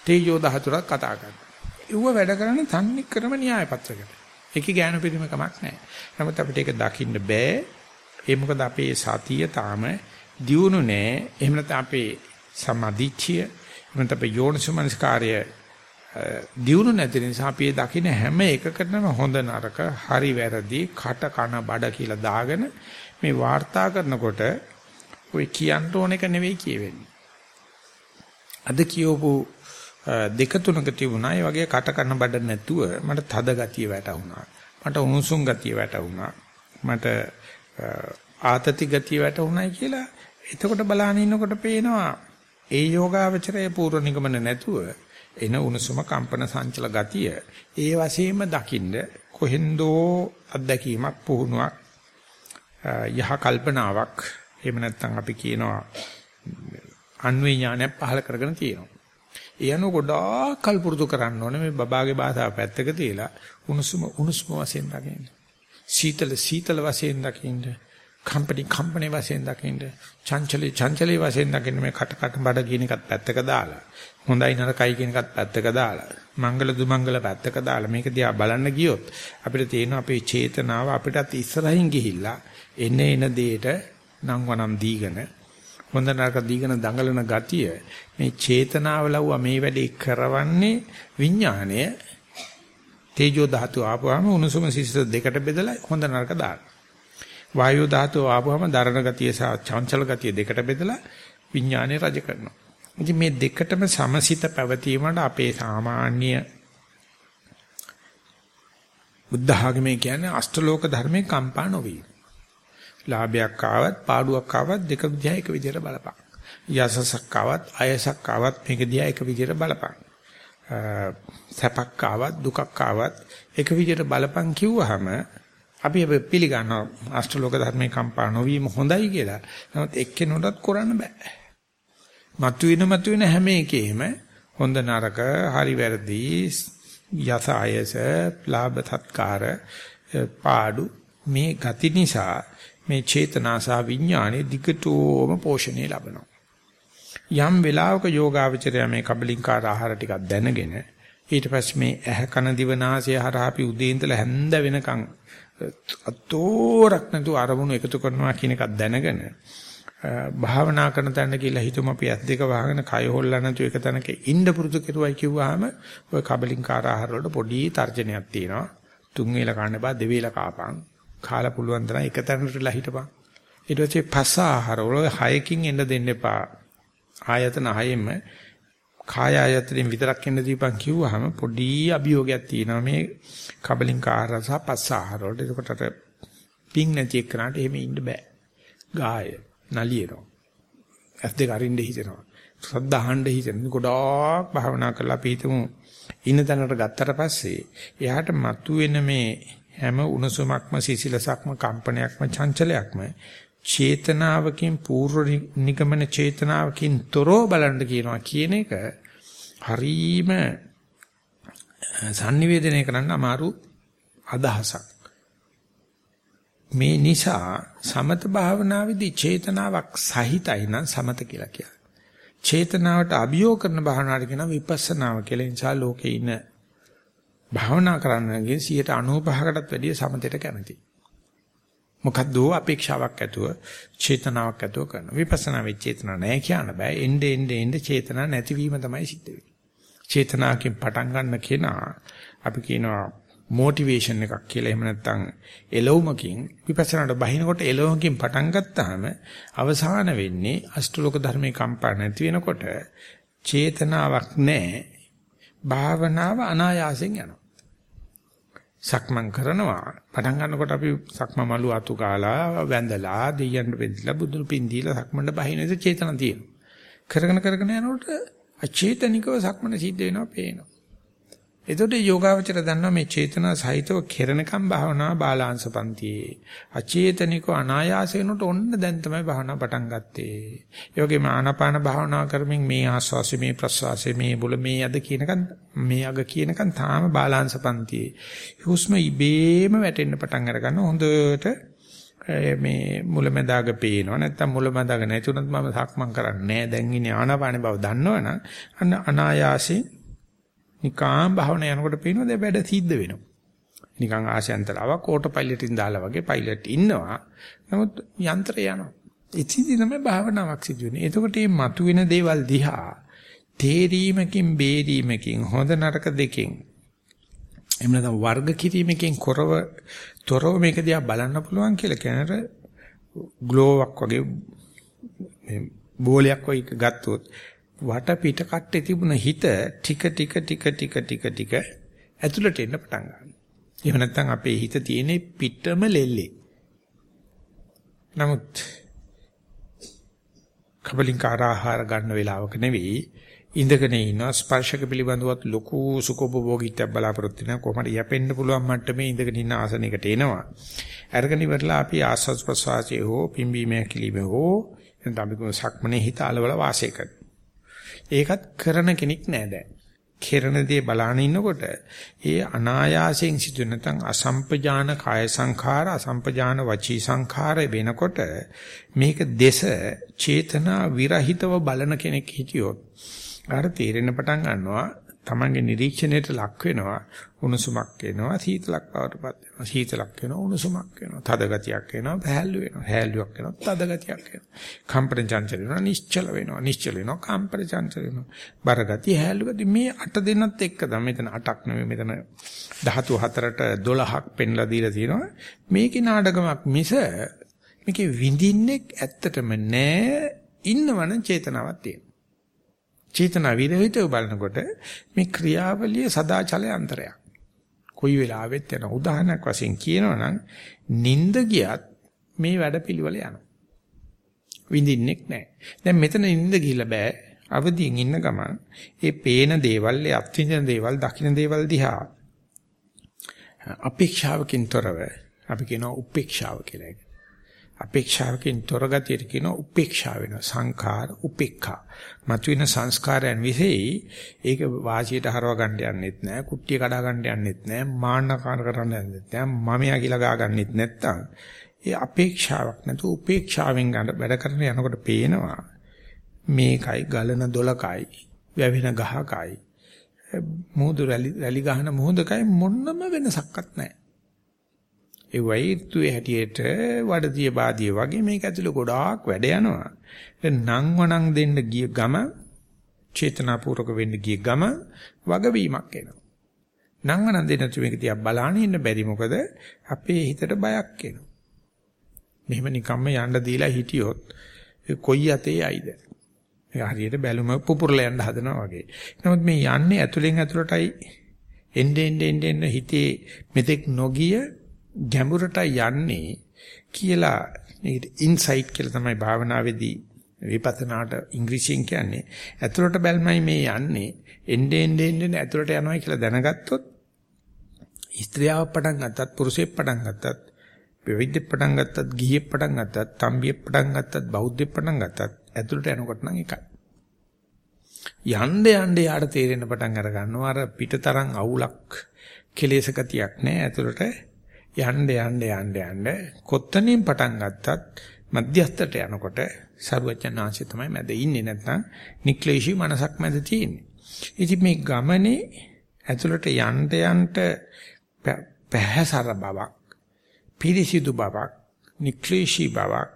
තේජෝ ධාතුරක් කතා කරනවා. ඌව වැඩ කරන්නේ තන්නේ ක්‍රම න්‍යාය පත්‍රයකට. ඒකේ ඥාන පිරිමකමක් නැහැ. නමුත් අපිට ඒක දකින්න බෑ. ඒ මොකද අපේ සතිය තාම දියුණු නෑ. එහෙම නැත්නම් අපේ සමාධිච්ඡය එහෙම නැත්නම් අපේ යෝනිසමනස්කාරය දියුණු නැති නිසා අපි ඒ දකින්න හැම එකකටම හොඳ නරක හරි වැරදි කට කන බඩ කියලා දාගෙන මේ වාර්තා කරනකොට ඔය කියන්න ඕන එක නෙවෙයි කියවෙන්නේ. අද කියවපු දෙක තුනක තිබුණා ඒ වගේ කට කන බඩ නැතුව මට තද ගතිය වැටුණා. මට උණුසුම් ගතිය වැටුණා. මට ආතති ගතිය වැටුණායි කියලා එතකොට බලහන් ඉන්නකොට පේනවා ඒ යෝගාවචරයේ පූර්ව නිගමන නැතුව එන උණුසුම කම්පන සංචල ගතිය ඒ වශයෙන්ම දකින්න කොහෙන්දෝ අත්දැකීමක් පුහුණුවක් යහ කල්පනාවක් එහෙම නැත්නම් අපි කියනවා අන්වේ ඥානයක් පහල කරගෙන තියෙනවා. ඒ අනුව ගොඩාක් කල් පුරුදු කරන්න ඕනේ මේ බබාගේ භාෂාව පැත්තක තියලා උණුසුම උණුසුම වශයෙන් දකින්න. සීතල සීතල වශයෙන් දකින්න. කම්පැනි කම්පැනි වශයෙන් දකින්න. චංචලේ චංචලේ වශයෙන් දකින්න මේ කට කට බඩ කියන එකත් පැත්තක දාලා. හොඳයි නරකයි කියන එකත් පැත්තක දාලා. මංගල දුමංගල පැත්තක දාලා මේක දිහා බලන්න ගියොත් අපිට තේරෙනවා අපේ චේතනාව අපිටත් ඉස්සරහින් ගිහිල්ලා එන එන දෙයට නම් වනම් දීගෙන හොඳ නරක දීගෙන දඟලන ගතිය මේ චේතනාව ලව්වා මේ වැඩේ කරවන්නේ විඥාණය තේජෝ ධාතු ආපුවාම උණුසුම සිසිල දෙකට බෙදලා හොඳ නරක දාන. වායෝ ධාතුව ආපුවම දරණ ගතිය සහ චංචල ගතිය දෙකට බෙදලා විඥානය රජ කරනවා. ඉතින් මේ දෙකටම සමසිත පැවතීමට අපේ සාමාන්‍ය බුද්ධ ආගමේ කියන්නේ අෂ්ටලෝක ධර්මයේ කම්පා නොවීම. ලාභයක් ආවත් පාඩුවක් ආවත් දෙක දිහා එක විදිහට බලපං. යසසක් ආවත් අයසක් ආවත් මේක දිහා එක විදිහට බලපං. සැපක් ආවත් දුකක් ආවත් එක විදිහට බලපං කිව්වහම අපි පිළිගන්නවා අෂ්ටලෝක ධර්මයේ කම්පා නොවීම හොඳයි කියලා. නමුත් එක්කෙනෙකුටත් කරන්න බෑ. මතුවෙන මතුවෙන හැම එකෙම හොඳ නරක හරි වැරදි යස ආයස ලාභ තත්කාර පාඩු මේ ගති නිසා මේ චේතනා සහ විඥානේ දිගටම පෝෂණය ලබනවා. යම් වෙලාවක යෝගාවචරය මේ කබලින්කාර ආහාර ටිකක් දැනගෙන ඊට පස්සේ මේ ඇහ කන දිව නාසය හරහා අපි උදේ ඉඳලා හැන්ද වෙනකන් අතෝරක් නැතුව අරමුණු එකතු කරනවා කියන එකක් දැනගෙන භාවනා කරන තැන කියලා හිතමු අපි ඇස් දෙක වහගෙන කය හොල්ලා නැතුව එක තැනක ඉන්න පුරුදු කෙරුවයි කිව්වහම ওই කබලින්කාර ආහාර වලට පොඩි තර්ජනයක් තියෙනවා. තුන් වේල කන්න බා දෙවේල කාපන්. කාලා පුළුවන් තරම් එක තැනකටලා හිටපන්. ඊට පස්සේ පස ආහාර වල හයකින් එන්න දෙන්න එපා. ආයතන හයෙම කාය ආයතනෙන් විතරක් එන්න දීපන් කිව්වහම පොඩි අභියෝගයක් තියෙනවා. මේ කබලින්කාර සහ පස්ස ආහාර වලට. ඒකට අර පිං නැති එක්කනට එහෙම ඉන්න බෑ. ගාය නලියනවා. ඇස් දෙක අරින්න හිතෙනවා. සද්ද අහන්න හිතෙනවා. ගොඩාක් භාවනා කරලා අපි හිතමු ඉන්න තැනට ගත්තට පස්සේ එයාට මතුවෙන මේ හැම උණුසුමක්ම සිසිලසක්ම කම්පනයක්ම චංචලයක්ම චේතනාවකින් පූර්ව නිගමන චේතනාවකින් තොරව බලන්න කියනවා කියන එක හරීම sannivedanaya කරන්න අමාරු අදහසක්. මේ නිසා සමත භාවනාවේදී චේතනාවක් සහිතයි නම් සමත කියලා කියනවා. චේතනාවට අභියෝග කරන භාවනාවට කියනවා විපස්සනාව කියලා. නිසා ලෝකේ ඉන්න භාවනා කරන්නගේ 95කටත් වැඩිය සමතයට කැමතියි. මොකද්ද අපේක්ෂාවක් ඇතුව චේතනාවක් ඇතුව කරන විපස්සනා වෙච්ච චේතනා නැහැ කියන්න බෑ. එnde ende ende චේතනා නැතිවීම තමයි සිද්ධ වෙන්නේ. චේතනාවකින් පටන් ගන්න කෙනා අපි කියනවා මොටිවේෂන් එකක් කියලා. එහෙම නැත්නම් එළවුමකින් විපස්සනාට බහිනකොට එළවුමකින් පටන් ගත්තාම අවසාන වෙන්නේ අෂ්ටලෝක ධර්මයේ කම්පා නැති වෙනකොට චේතනාවක් නැහැ භාවනාව අනායාසයෙන් යනවා. සක්මන් කරනවා. පටන් ගන්නකොට අපි සක්ම මලු අතු කාලා වැඳලා දෙයයන්ට බෙදලා බුදුන් පින්දීලා සක්මන්ට බහිනේද චේතන තියෙනවා. කරගෙන කරගෙන යනකොට අචේතනිකව සක්මන සිද්ධ වෙනවා පේනවා. එතකොට යෝගාවචර දන්නවා මේ චේතනා සහිතව කෙරණකම් භාවනා බාලාංශ පන්තියේ අචේතනිකව අනායාස වෙනකොට ඔන්න දැන් තමයි භාවනා පටන් ගත්තේ. ඒ වගේම ආනාපාන භාවනා කරමින් මේ ආස්වාසි මේ ප්‍රස්වාසි මේ බුල මේ අද කියනකන් මේ අග කියනකන් තාම බාලාංශ පන්තියේ. හුස්ම ඉබේම වැටෙන්න පටන් අරගන්න හොඳට මේ මුලැමැදාග පේනවා නැත්තම් මුලැමැදාග නැතුණත් මම සක්මන් කරන්නේ නැහැ දැන් ඉන්නේ ආනාපාන බව දන්නවනම් අන්න අනායාසයෙන් නිකාම් භාවන යනකොට පේනවා දැන් වැඩ සිද්ධ වෙනවා. නිකන් ආශයන්තරාවක් ඕටෝ පයිලට් එකෙන් දාලා වගේ පයිලට් ඉන්නවා. නමුත් යන්ත්‍රය යනවා. ඉතින් තමයි භාවනාවක් සිදු වෙන්නේ. එතකොට මේ මතුවෙන දේවල් දිහා තේරීමකින් බේරීමකින් හොඳ නරක දෙකෙන් එහෙම නැත්නම් වර්ග කිරීමකින් කරව තොරව මේක දිහා බලන්න පුළුවන් කියලා කියනර ග්ලෝවක් වගේ මේ බෝලයක් වගේ ගත්තොත් වට පිට කට්ටේ තිබුණ හිත ටික ටික ටික ටික ටික ටික ඇතුළට එන්න පටන් ගන්නවා. එහෙම නැත්නම් අපේ හිත තියෙන්නේ පිටම ලෙල්ලේ. නමුත් කබලින්කාර ආහාර ගන්න වෙලාවක නෙවෙයි ඉඳගෙන ඉන්න ස්පර්ශක පිළිබඳවත් ලොකු සුඛෝපභෝගීත්වයක් බලාපොරොත්තු වෙන කොහමද යැපෙන්න පුළුවන් මට්ටමේ ඉඳගෙන ඉන්න ආසනයකට එනවා. අරගෙන ඉවරලා අපි ආස්වාස් ප්‍රසවාසයේ හෝ පිම්බීමේ කිලිමේ හෝ එතන අපි සක්මනේ හිත අලවල වාසය කරනවා. ඒකත් කරන කෙනෙක් නෑ දැන්. කෙරණ දේ බලාන ඉන්නකොට ඒ අනායාසයෙන් සිදු නැත්නම් අසම්පජාන කාය සංඛාර අසම්පජාන වචී සංඛාර වෙනකොට මේක දේශ චේතනා විරහිතව බලන කෙනෙක් හිටියොත් අර තීරණ පටන් ගන්නවා තමන්ගේ නිරීක්ෂණයට ලක් වෙනවා උණුසුමක් එනවා සීතලක් බවටපත් වෙනවා. සීතලක් වෙනවා උණුසුමක් වෙනවා තද ගතියක් එනවා පැහැල්ලු වෙනවා. හැල්ලුවක් වෙනවා තද ගතියක් වෙනවා කම්පන චංචල වෙනවා නිශ්චල වෙනවා. නිශ්චල වෙනවා කම්පන චංචල වෙනවා. බර ගතිය හැල්ලු ගතිය මේ අට දෙනත් එක්ක තමයි මෙතන අටක් නෙමෙයි මෙතන ධාතු හතරට 12ක් පෙන්ලා දීලා තියෙනවා. මේකේ නාඩගමක් මිස මේකේ විඳින්නේ ඇත්තටම නෑ. ඉන්නවනම් චේතනාවක් තියෙනවා. චේතනා විරහිතව බලනකොට මේ ක්‍රියාවලිය සදාචල අන්තරයක්. කොයි වෙලාවෙත් යන උදාහරණයක් වශයෙන් කියනවනම් නිින්ද ගියත් මේ වැඩපිළිවෙල යනවා. විඳින්නෙක් නැහැ. දැන් මෙතන නිින්ද ගිහිල්ලා බෑ. අවදියෙන් ඉන්න ගමන් ඒ පේන දේවල්, ඒ අත්විඳින දේවල්, දකින්න දේවල් දිහා අපේක්ෂාවකින් තොරව අපි කියනවා උපේක්ෂාව කියලා එක. අපේක්ෂාවකින් තොර ගතියට කියනවා උපේක්ෂා වෙනවා. සංඛාර උපේක්ඛා. මතුවෙන සංස්කාරයන් විසෙයි ඒක වාසියට හරව ගන්න යන්නෙත් නෑ, කුට්ටිය කඩා ගන්න යන්නෙත් නෑ, මාන්නකාර කරන්න යන්නෙත් නෑ, මමයා කියලා ගා ගන්නෙත් නැත්තම් ඒ අපේක්ෂාවක් නැතු උපේක්ෂාවෙන් වැඩ කරන යනකොට පේනවා මේකයි ගලන දොලකයි වැවෙන ගහකයි මුහුදු රැලි රැලි ගහන මුහුදකයි මොන්නම වෙනසක්වත් නැහැ. ඒ වෛත්‍යේ හැටියට වඩදිය බාදිය වගේ මේක ඇතුළේ ගොඩාක් වැඩ යනවා. දැන් නංවනං දෙන්න ගිය ගම චේතනාපූර්වක වෙන්න ගිය ගම වගවීමක් එනවා. නංවනං දෙන්න තු මේක තියා බලාන ඉන්න බැරි මොකද අපේ හිතට බයක් එනවා. මෙහෙම නිකම්ම යන්න දීලා හිටියොත් කොයි අතේ යයිද? ඒක හරියට බැලුම පුපුරලා යන්න හදනවා වගේ. නමුත් මේ යන්නේ ඇතුලෙන් ඇතුලටයි එන්නේ එන්නේ එන්නේ හිතේ මෙතෙක් නොගිය ගැඹුරට යන්නේ කියලා මේකට ඉන්සයිට් කියලා තමයි භාවනාවේදී විපස්සනාට ඉංග්‍රීසියෙන් කියන්නේ. ඇතුලට බැලමයි මේ යන්නේ. එන්නේ එන්නේ එන්නේ ඇතුලට යනවා කියලා දැනගත්තොත් ස්ත්‍රියාව පටන් ගත්තත් පුරුෂයෙක් පටන් ගත්තත් වෙවිද්දෙක් පටන් ගත්තත් ගිහියෙක් පටන් ගත්තත් තම්බියෙක් පටන් ගත්තත් බෞද්ධයෙක් පටන් ගත්තත් ඇතුළට යනකොට නම් එකයි. යන්න යන්න යාට තේරෙන්න පටන් අර ගන්නවා අර පිටතරම් අවුලක් කෙලෙස ගතියක් නැහැ ඇතුළට යන්න යන්න යන්න යන්න කොත්තනින් පටන් ගත්තත් මධ්‍යස්ථට යනකොට සරුවචනාංශය තමයි මැද ඉන්නේ නැත්නම් නික්ලේශී මනසක් මැද තියෙන්නේ. ඉතින් මේ ගමනේ ඇතුළට යන්න යන්න පැහැසර බවක් පිරිසිදු බවක්, නික්ලේශී බවක්,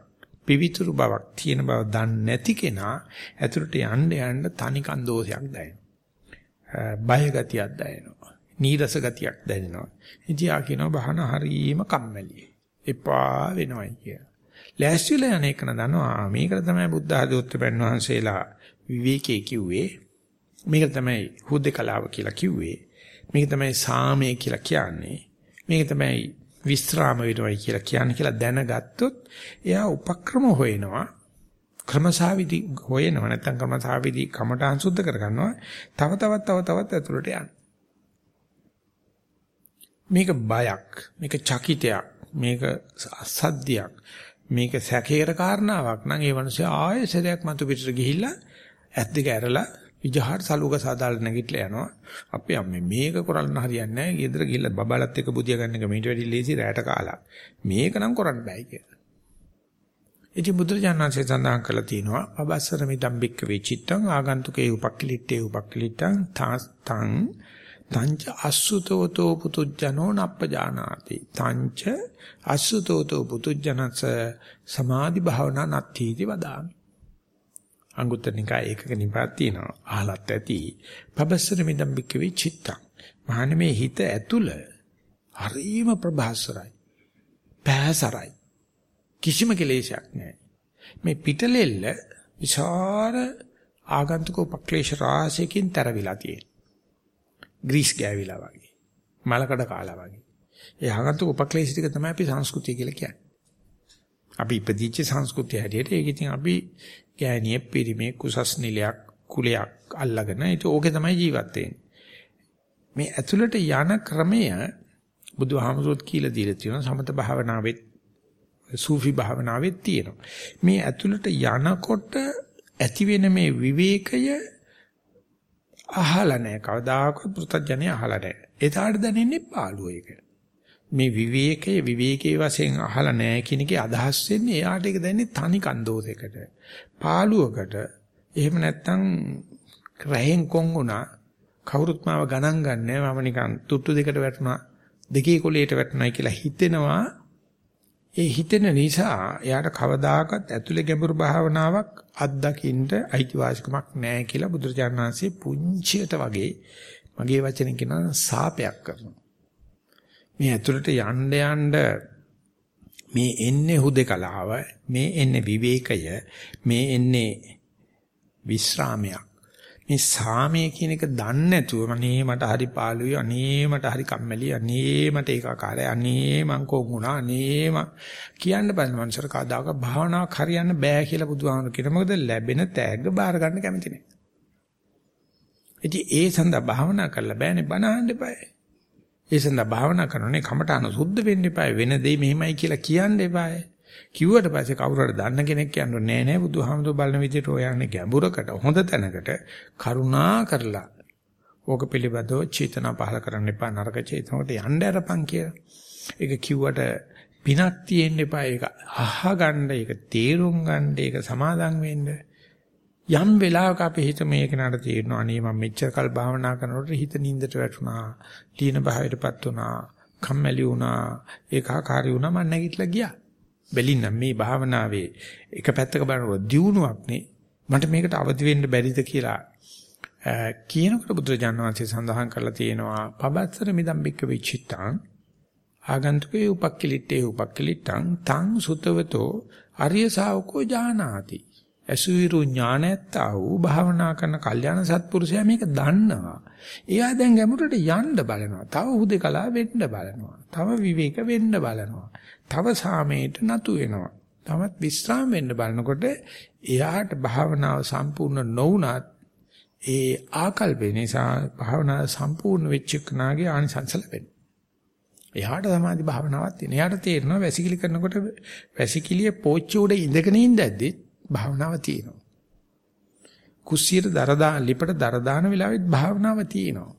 පිවිතුරු බවක් තියෙන බව දන්නේ නැති කෙනා ඇතුළට යන්න යන්න තනිකන් දෝෂයක් දැනෙනවා. බය ගතියක් දැනෙනවා. නීරස ගතියක් දැනෙනවා. ඉතින් ආ කියනවා බහන හරීම කම්මැලි. එපා වෙනවයි කිය. ලෑස්තිලා යන එක නදනවා මේකට තමයි බුද්ධ ආධෝත්‍රපන් වහන්සේලා විවේකයේ කිව්වේ. මේක තමයි හුදේකලාව කියලා කිව්වේ. මේක තමයි සාමය කියලා කියන්නේ. මේක තමයි විස්්‍රාම වෙනවයි කියලා කියන්නේ කියලා දැනගත්තොත් එයා උපක්‍රම හොයනවා ක්‍රමසාවිදි හොයනවා නැත්නම් ක්‍රමසාවිදි කමඨාන් සුද්ධ කරගන්නවා තව තවත් තව තවත් ඇතුළට යන්න මේක බයක් මේක චකිතයක් මේක අසද්දයක් මේක සැකේර කාරණාවක් නම් ඒ මිනිස්සු ආයෙසරයක් මතු පිටට ගිහිල්ලා ඇස් දෙක ඇරලා විජහාර සලුක සාදාලා නැගිටලා යනවා. අපි අම්මේ මේක කරන්න හරියන්නේ නැහැ. ගෙදර ගිහිල්ලා බබාලත් එක්ක බුදියා ගන්න එක මීට වැඩි ලේසි රැට කාලා. මේක නම් කරන්න බෑ කියලා. ඉති බුදුරජාණන්සේ සඳහන් කළා තියෙනවා පබස්සර මිදම්බික්ක වෙචිත්තං ආගන්තුකේ උපක්ඛලිට්ඨේ උපක්ඛලිට්ඨං තං තංච අසුතෝතෝ පුතුජනෝ නප්පජානාති තංච අසුතෝතෝ පුතුජනස සමාධි භාවනා නත්ථීති වදාමි අංගුත්තර නිකාය ඒකක නිපාත තියෙනවා. අහලත් ඇති. පබස්සර මිදම් බික්කවේ චිත්තං. මහන්නේ මේ හිත ඇතුළ හරීම ප්‍රභාසරයි. පෑසරයි. කිසිම කෙලෙසයක් නැහැ. මේ පිටලෙල්ල විශාල ආගන්තුක උපක්ලේශ රාශියකින් තරවිලා තියෙනවා. ග්‍රීස් ගෑවිලා වගේ. මලකඩ කාලා වගේ. ඒ ආගන්තුක උපක්ලේශ ටික තමයි අපි සංස්කෘතිය කියලා කියන්නේ. අපි ඉපදිච්ච සංස්කෘතිය හැටියට ඒක ඉතින් අපි ගෑණියෙක් පිරිමේ කුසස් නිලයක් කුලයක් අල්ලගෙන ඒක ඕකේ තමයි ජීවත් මේ ඇතුළට යන ක්‍රමය බුදුහාමුදුරුවෝ කියලා දීලා තියෙනවා සමත භාවනාවෙත් සූෆි භාවනාවෙත් තියෙනවා. මේ ඇතුළට යනකොට ඇති වෙන මේ විවේකය අහලා නැහැ. කවදාකවත් පෘථජ්ජනේ අහලා නැහැ. එතාට දැනෙන්නේ පාළුව ඒක. මේ විවේකයේ විවේකයේ වශයෙන් අහලා නැහැ කියන එකේ අදහස් වෙන්නේ එයාට ඒක දැනෙන්නේ තනි කන්දෝසයකට. පාළුවකට. එහෙම නැත්නම් රහෙන් කොංගුණා කවුරුත් මාව ගණන් ගන්නෑ මම නිකන් තුට්ටු දෙකට වැටුණා දෙකේ කොලේට වැටුණායි කියලා හිතෙනවා. ඒ හිතෙන නිසා එයාට කවදාකවත් ඇතුලේ ගැඹුරු භාවනාවක් අත්දකින්න අයිතිවාසිකමක් නැහැ කියලා බුදුරජාණන් වහන්සේ පුංචියට වගේ මගේ වචනෙන් කියන සාපයක් කරනවා. මේ ඇතුළට යන්න යන්න මේ එන්නේ හුදකලාව, මේ එන්නේ විවේකය, මේ එන්නේ විස්රාමයක්. මේ සාමය කියන එක දන්නේ නැතුව අනේ මට හරි පාළුයි අනේ මට හරි කම්මැලි අනේ මට ඒකාකාරයි අනේ මං කොහොමුණා අනේ මං කියන්න බෑ මනුස්සර කදාක භාවනාවක් හරියන්න බෑ කියලා බුදුහාමුදුරු කියන මොකද ලැබෙන තෑග්ග බාර ගන්න කැමති නෑ. ඉතින් ඒ සඳහා භාවනා කරලා බෑනේ බනහන්න එපායි. ඒ සඳහා භාවනා කරනනේ කමටහන සුද්ධ වෙන්න එපායි වෙන දෙයි මෙහෙමයි කියලා කියන්න එපායි. කිව්වට පස්සේ කවුරු හරි දන්න කෙනෙක් කියන්නේ නෑ නෑ බුදුහාමුදුර බලන විදිහට ඔය යන්නේ ගැඹුරකට හොඳ තැනකට කරුණා කරලා ඕක පිළිබඳව චේතනා පහල කරන්න එපා නරක චේතනකට යන්න අරපන් කියලා. ඒක කිව්වට පිනක් තියෙන්න එපා ඒක අහගන්න ඒක තේරුම් ගන්න ඒක සමාදම් වෙන්න. යම් වෙලාවක අපි හිත මේක නඩ තේරෙනවා අනේ මම මෙච්චර කල් භාවනා කරනකොට හිත නින්දට වැටුණා. තීන භාවයටපත් වුණා. කම්මැලි වුණා. ඒකාකාරී වුණා මම නැගිටලා ගියා. බැලින්නම් මේ භාවනාවේ එක පැත්තක බලනකොට දියුණුවක් නේ. මට මේකට අවදි වෙන්න බැරිද කියලා කියනකොට බුදුරජාණන් වහන්සේ සඳහන් කරලා තියෙනවා පබත්තර මිදම් බික්ක විචිත්තං ආගන්තුකේ උපක්ඛලිටේ උපක්ඛලිටං තං සුතවතෝ අරිය ශාවකෝ ජානාති. අසුවිරු ඥානයත්තා වූ භාවනා කරන කල්යාණ සත්පුරුෂයා මේක දන්නවා. එයා දැන් ගැඹුරට යන්න බලනවා. තව හුදේකලා වෙන්න බලනවා. තව විවේක වෙන්න බලනවා. තව සාමයට නතු වෙනවා. තවත් විස්්‍රාම වෙන්න බලනකොට එයාට භාවනාව සම්පූර්ණ නොවුනත් ඒ ආකල්පේ නිසා භාවනාව සම්පූර්ණ වෙච්ච කෙනාගේ ආනිසංස ලැබෙනවා. එයාට සමාධි භාවනාවක් තියෙන. එයාට තේරෙනවා වැසිකිලි කරනකොට වැසිකිලියේ පෝච්චි උඩ ඉඳගෙන ඉඳද්දි භාවනාව තියෙනවා. කුස්සියට දරදා ලිපට දරදාන වෙලාවෙත් භාවනාව තියෙනවා.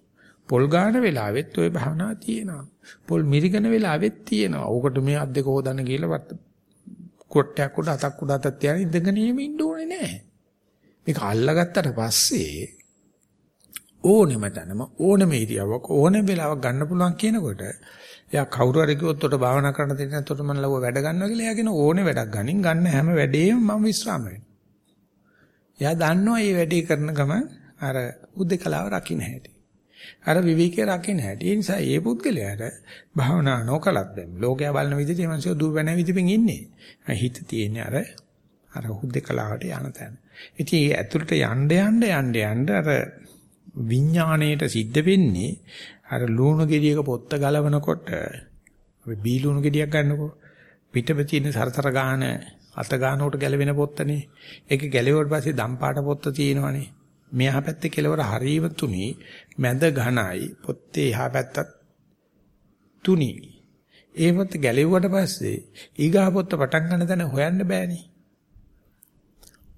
පොල් ගන්න වෙලාවෙත් ওই භාවනාව තියෙනවා. පොල් මිරිකන වෙලාවෙත් තියෙනවා. ඕකට මේ අත් දෙක හොදන්න කියලා වත් කොට්ටයක් උඩ අතක් උඩ අතක් තියාගෙන ඉඳගෙන ඉන්න ඕනේ නැහැ. මේක අල්ලගත්තට පස්සේ ඕනෙම තැනම ඕනෙම ඉරියව්වක ඕනෙම වෙලාවක ගන්න පුළුවන් කියනකොට එයා කවුරු හරි කිව්වොත් උට භාවනා කරන්න දෙන්නේ නැත්නම් මම ලව වැඩ ගන්නවා කියලා එයාගෙන ඕනේ වැඩක් ගනින් ගන්න හැම වැඩේම මම විශ්‍රාම වෙනවා. එයා දන්නවා මේ වැඩේ කරන ගමන් අර උද්දකලාව රකින්න හැටි. අර විවේකේ රකින්න හැටි. ඒ නිසා මේ පුද්ගලයාට භාවනා නොකලත් දැන් ලෝකයා බලන විදිහට මේ මිනිස්සු දුර වෙන විදිහින් ඉන්නේ. හිත තියෙන්නේ අර අර උද්දකලාවට යන තැන. ඉතින් ඒ ඇතුළට යන්න යන්න යන්න යන්න අර විඥාණයට සිද්ධ වෙන්නේ අර ලුණු ගෙඩියක පොත්ත ගලවනකොට අපි බී ලුණු ගෙඩියක් ගන්නකො. පිටපෙ තියෙන සරතර ගාන අත ගානකට ගැලවෙන පොත්තනේ. ඒක ගැලෙවට පස්සේ දම්පාට පොත්ත තියෙනවනේ. මෙහා පැත්තේ කෙලවර හරීම තුනි. මැද ඝනයි පොත්තේ එහා පැත්තත් තුනි. ඒ පොත්ත ගැලෙව්වට පස්සේ ඊගා පොත්ත පටන් ගන්න තැන හොයන්න බෑනේ.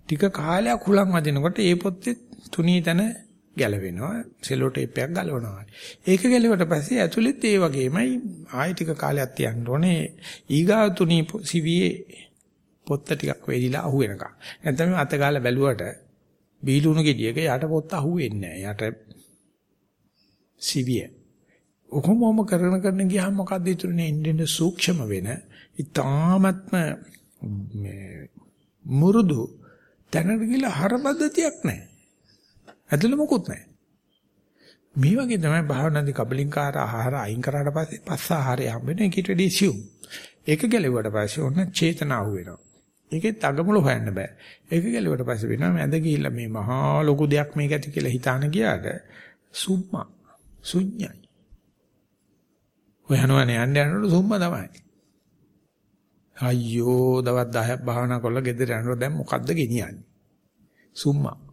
ටික කාලයක් හුලං වදිනකොට ඒ පොත්තේ තුනී තැන ගැලවෙනවා සෙලෝ ටේප් එකක් ගලවනවා. ඒක ගැලුවට පස්සේ ඇතුළෙත් ඒ වගේමයි ආයෙ ටික කාලයක් තියන්න ඕනේ. ඊගා තුනී සිවියේ පොත්ත ටිකක් වෙලිලා අහු වෙනකම්. නැත්නම් අත ගාලා බැලුවට බීලුණු ගෙඩියක යට පොත්ත අහු වෙන්නේ නැහැ. යට සිවිය. ඔකොමම කරන කරන ගියාම මොකද්ද ඉතුරුනේ ඉන්දියන සූක්ෂම වෙන ඊ타ත්ම මේ මුරුදු තැනට ගිහලා හරපද්ධතියක් නැහැ. ඇතුළ මොකුත් නැහැ. මේ වගේ තමයි භාවනාදී කබලින්කාර ආහාර අයින් කරාට පස්සේ පස්ස ආහාරය හම්බෙන එකට වැඩි සියුම්. ඒක ගැලෙව්වට පස්සේ ඔන්න චේතනාව වෙනවා. ඒකෙත් අගමුල හොයන්න බෑ. ඒක ගැලෙව්වට පස්සේ වෙනවා මැද ගිහිල්ලා මේ මහා ලොකු දෙයක් මේක ඇති කියලා හිතාන ගියාට සුම්මා ශුන්‍යයි. ඔයනවනේ යන්න යනකොට සුම්මා තමයි. අයියෝ දවස් 10ක් භාවනා කරලා ගෙදර යනකොට දැන් මොකද්ද ගෙනියන්නේ? සුම්මා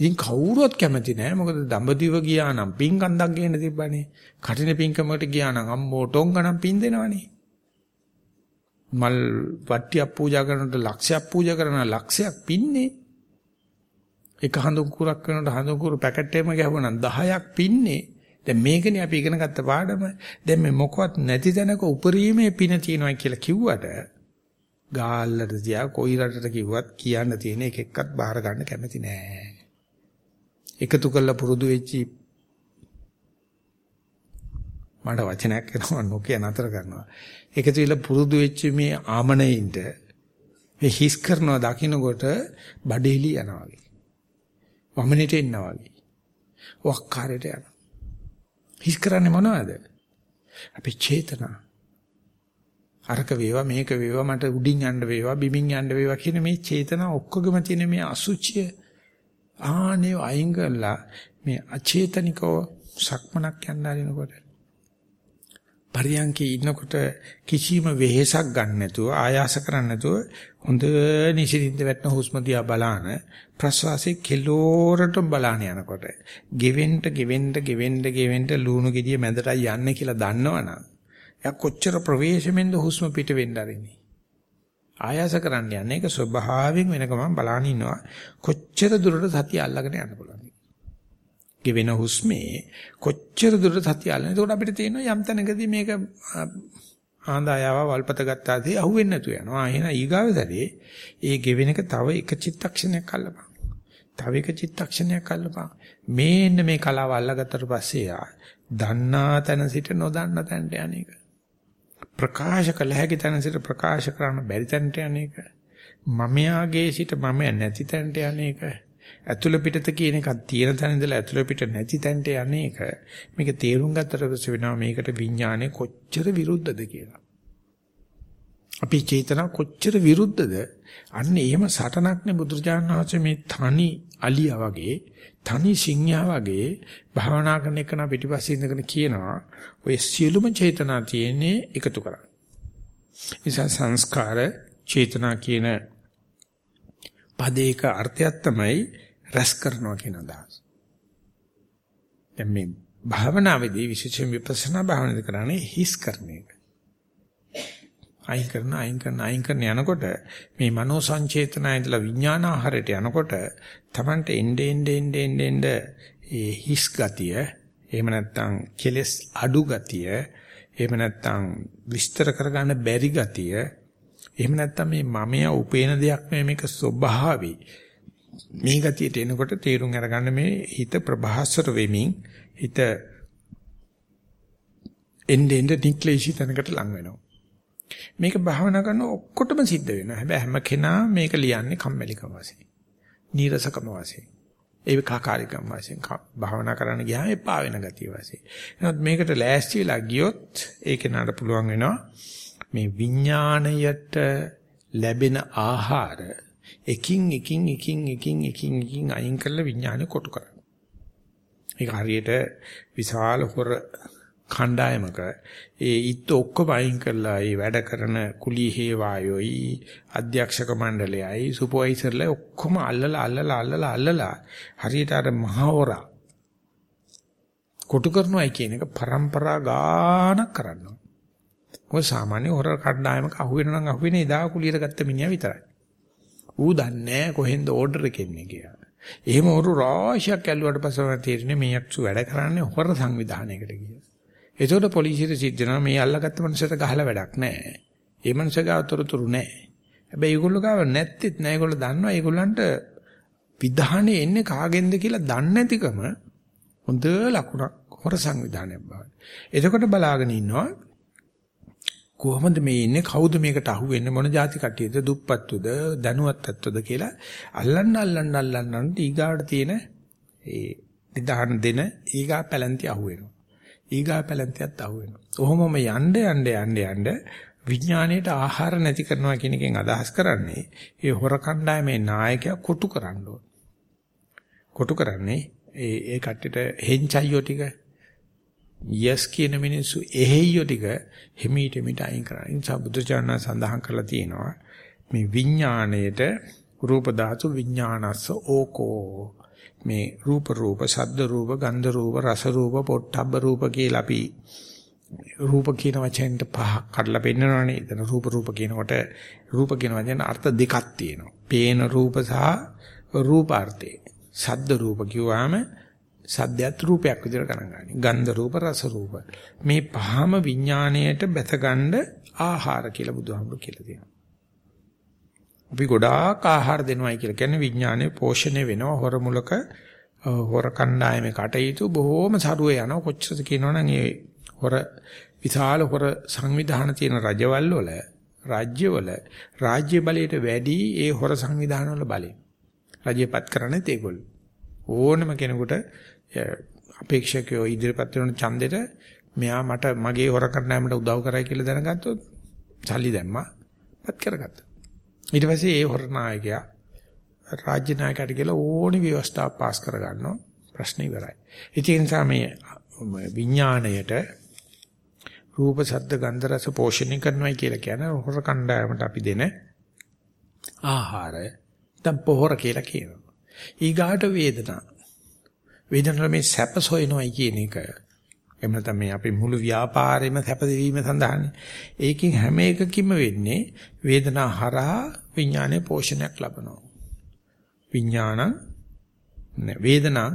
ඉතින් කවුරුවත් කැමති නෑ මොකද දඹදිව ගියා නම් පින්කන්දක් ගේන්න තිබ්බනේ. කටින පින්කමකට ගියා නම් අම්මෝ ටොංගනම් පින් දෙනවනේ. මල් වට්ටියක් පූජා කරනකොට ලක්ෂයක් පූජා කරන ලක්ෂයක් පින්නේ. එක හඳුකුරක් වෙනකොට හඳුකුරු පැකට් එකම ගැහුවනම් 10ක් පින්නේ. දැන් මේකනේ අපි ඉගෙන ගත්ත පාඩම. දැන් මේ මොකවත් නැති තැනක උපරිමයේ පින තියනවා කියලා කිව්වට ගාල්ලට තියා කොයි රටට කිව්වත් කියන්න තියෙන එක එක්කත් බාර ගන්න කැමති නෑ. එකතු කරලා පුරුදු වෙච්චි මට වචනයක් එනවා නොකිය නතර කරනවා. එකතු වෙලා පුරුදු වෙච්ච මේ ආමණයින්ට මේ හිස් කරනවා දකින්නකොට බඩේලි යනවා වගේ. වමනෙට එනවා වගේ. වක්කාරයට යනවා. හිස් කරන්නේ මොනවද? අපේ චේතනා. අරක වේවා මේක වේවා මට උඩින් යන්න වේවා බිමින් යන්න වේවා කියන මේ චේතනා ඔක්කොගෙම තියෙන මේ අසුචිය ආනේ අයින් කරලා මේ අචේතනිකව සක්මනක් යන්න ආරිනකොට. පරියන්කේ ඉන්නකොට කිසිම වෙහෙසක් ගන්න නැතුව ආයාස කරන්න නැතුව හොඳ නිසින්ද වැටෙන හුස්ම දිහා බලාන ප්‍රශ්වාසයේ කෙලෝරට බලාන යනකොට ගෙවෙන්න ගෙවෙන්න ගෙවෙන්න ගෙවෙන්න ලුණු ගෙඩිය මැදටයි යන්නේ කියලා දන්නවනම් එයා කොච්චර ප්‍රවේශමෙන්ද හුස්ම පිට වෙන්න ආරෙන්නේ? ආයාස කරන්න යන්නේ. ඒක ස්වභාවයෙන් වෙන ගමන් බලාන ඉන්නවා. කොච්චර දුරට සතිය අල්ලගෙන යන්න පුළුවන්ද? ගෙවෙන හුස්මේ කොච්චර දුරට සතිය අල්ලන. එතකොට අපිට තියෙනවා යම් තැනකදී මේක ආඳායාව වල්පත ගත්තාදී අහුවෙන්නේ නැතු යනවා. එහෙනම් ඊගාව සැරේ ඒ ගෙවෙන එක තව එක චිත්තක්ෂණයක් අල්ලපන්. තව එක චිත්තක්ෂණයක් අල්ලපන්. මේන්න මේ කලාව අල්ලගත්තට පස්සේ ආ දන්නා තැන සිට නොදන්න තැනට යන්නේක ප්‍රකාශ කළ හැකි තැන සිට ප්‍රකාශ කරන්න බැරි තැනට යන්නේක මමයාගේ සිට මම නැති තැනට යන්නේක ඇතුළ පිටත කියන එකක් තියෙන තැන ඉඳලා ඇතුළ පිට නැති තැනට යන්නේ එක මේක තේරුම් ගත්තට පස්සේ වෙනවා මේකට විඥානය කොච්චර විරුද්ධද කියලා. අපි චේතනා කොච්චර විරුද්ධද? අන්න එහෙම සටනක් නේ බුදුරජාණන් වහන්සේ මේ තනි අලියා වගේ තනි සිංහයා වගේ භාවනා කරන එකන පිටිපස්සේ ඉඳගෙන කියනවා ඔය සියලුම චේතනා තියෙන්නේ එකතු කරා. නිසා සංස්කාර චේතනා කියන පදේක අර්ථයක් තමයි රැස් කරනවා කියන අදහස. දැන් මේ භාවනාවේදී විශේෂයෙන් විපස්සනා භාවනාවේදී කරන්නේ හිස් කරන එක. අයින් කරන අයින් කරන අයින් කරන යනකොට මේ මනෝ සංචේතනය ඉඳලා විඥාන ආහාරයට යනකොට Tamante ende ende ende ende ende ඒ හිස් ගතිය එහෙම නැත්නම් කෙලස් අඩු ගතිය එහෙම නැත්නම් විස්තර කරගන්න බැරි ගතිය එහෙම නැත්නම් මේ මමයා උපේන දෙයක් නෙමෙයි මේක ස්වභාවي මේ ගතියට එනකොට තේරුම් අරගන්න මේ හිත ප්‍රභාස්වර වෙමින් හිත එnde end නික්ලේශී තැනකට ලං වෙනවා. මේක භාවනා කරන ඔක්කොටම සිද්ධ වෙනවා. හැබැයි හැම කෙනා මේක ලියන්නේ කම්මැලිකම වශයෙන්. නීරසකම වශයෙන්. ඒක කාකාරිකම වශයෙන් භාවනා කරන්න ගියාම එපා වෙන ගතිය වශයෙන්. එහෙනම් මේකට ලෑස්ති වෙලා ගියොත් ඒක නඩ පුළුවන් වෙනවා මේ විඥාණයට ලැබෙන ආහාර එකින් එකින් එකින් එකින් එකින් එකින් අයින් කරලා විඥානය කොටු කරනවා. ඒක හරියට විශාල හොර කණ්ඩායමක ඒ ඉත් ඔක්කොම අයින් කරලා ඒ වැඩ කරන කුලී හේවායෝයි අධ්‍යක්ෂක මණ්ඩලයයි සුපර්වයිසර්ලා ඔක්කොම අල්ලලා අල්ලලා අල්ලලා අල්ලලා හරියට අර මහවරා කොටු කරනවායි කියන එක પરම්පරා ගානක් කරනවා. මොකද සාමාන්‍ය හොර කණ්ඩායමක අහුවෙන නම් අහුවෙන්නේ එදා කුලියට ගත්ත මිනිහා විතරයි. ඌ දන්නේ කොහෙන්ද ඕඩර් එක එන්නේ කියලා. එහෙම වරු රාශියක් ඇල්ලුවට පස්සේ මම තේරෙන්නේ මේ යක්ෂු වැඩ කරන්නේ හොර සංවිධානයකට කියලා. ඒතකොට පොලිසියට සිද්ධ වෙනවා මේ අල්ලගත්ත මනුස්සයට ගහලා වැඩක් නැහැ. ඒ මනුස්සයා තොරතුරු නැහැ. හැබැයි ඒගොල්ලෝ ගාව නැත්තේත් නෑ ඒගොල්ලෝ දන්නවා ඒගොල්ලන්ට විධානයේ එන්නේ කාගෙන්ද කියලා දන්නේ නැතිකම හොඳ ලකුණක් හොර සංවිධානයක් බව. එතකොට බලාගෙන ඉන්නවා කොහොමද මේ ඉන්නේ කවුද මේකට අහුවෙන්නේ මොන જાති කට්ටියද දුප්පත්තුද දැනුවත්ත්වද කියලා අල්ලන්න අල්ලන්න අල්ලන්න ඊගාවට තියෙන ඒ නිදාන දෙන ඊගා පැලන්ති අහුවෙනවා ඊගා පැලන්තියත් අහුවෙනවා ඔහොමම යන්න යන්න යන්න යන්න විඥාණයට ආහාර නැති කරනවා කියන එකෙන් අදහස් කරන්නේ ඒ හොර කණ්ඩායමේ නායකයා කොටු කරන්න ඕන කොටු කරන්නේ ඒ ඒ කට්ටියට හෙන්චයියෝ ටික යස් කියන මිනිස්සු එහෙයියෝ ටික හිමීට මිට අයින් කරනවා. ඒ නිසා බුදුචානන් සඳහන් කරලා තියෙනවා මේ විඥාණයට රූප ධාතු විඥානස්ස ඕකෝ මේ රූප රූප ශබ්ද රූප ගන්ධ රූප රස රූප පොට්ටබ්බ රූප කියලා අපි රූප කියන වචෙන්ට පහ කඩලා පෙන්නනවනේ. එතන රූප රූප කියනකොට රූප කියන වචෙන් අර්ථ දෙකක් තියෙනවා. පේන රූප සහ රූපාර්ථේ. ශබ්ද රූප කිව්වම සද්දයත් රූපයක් විදිහට ගණන් ගන්න. ගන්ධ රූප රස රූප. මේ පහම විඥාණයට බැසගන්න ආහාර කියලා බුදුහාමුදුරු කියලා තියෙනවා. අපි ගොඩාක් ආහාර දෙනවයි කියලා කියන්නේ විඥානයේ පෝෂණය වෙනවා හොර මුලක හොර කණ්ඩායමේ කටයුතු බොහෝම සරුවේ යනවා කොච්චරද කියනවනම් ඒ හොර විශාල හොර සංවිධාන තියෙන රජවල් වල රාජ්‍යවල රාජ්‍ය බලයට වැඩි ඒ හොර සංවිධාන වල බලය. රජයපත් කරන්නේ ඒගොල්ලෝ. ඕනම කෙනෙකුට අපේක්ෂකයෝ ඉදිරිපත් වෙන ඡන්දෙට මෙයා මට මගේ හොරකම් නැමට උදව් කරයි කියලා දැනගත්තොත් සල්ලි දැම්මා. පත් කරගත්තා. ඊට පස්සේ ඒ හොර නායකයා රාජ්‍ය නායකයට කියලා ඕනි ව්‍යවස්ථා පාස් කරගන්නවා. ප්‍රශ්න ඉවරයි. ඒ නිසා මේ විඥාණයට රූප ශබ්ද ගන්ධ රස පෝෂණය කරනවා කියලා කියන හොර කණ්ඩායමට අපි දෙන ආහාරය දැන් පොහොර කියලා කියනවා. ඊගාට වේදනා. වේදනාව මේ සැප සොයනවායි කියන එක. එහෙම නැත්නම් මේ අපේ මුළු ව්‍යාපාරෙම සැප දෙවීම සඳහානේ. ඒකෙන් හැම එකකින්ම වෙන්නේ වේදනා හරහා විඥානයේ පෝෂණයක් ලබනවා. විඥානං වේදනං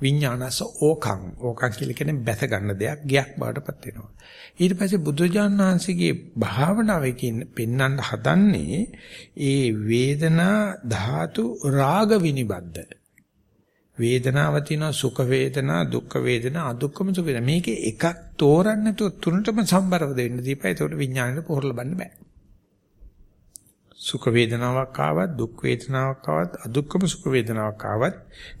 විඥානස ඕකං ඕකං කියලා කියන්නේ බැස ගන්න දෙයක් ගයක් බවටපත් වෙනවා ඊට පස්සේ බුදුජාණන් වහන්සේගේ භාවනාවකින් පෙන්වන්න හදන්නේ ඒ වේදනා ධාතු රාග විනිබද්ද වේදනාව තියෙනවා සුඛ වේදනා දුක්ඛ වේදනා අදුක්ඛම සුඛ වේදනා මේකේ එකක් තෝරන්න නැතුව තුනටම සම්බරව දෙන්න දීපයි ඒකට විඥාණයට පොහොර ලබන්න බෑ සුඛ වේදනාවක් ආවත් දුක් වේදනාවක් ආවත් අදුක්කම සුඛ වේදනාවක් ආවත්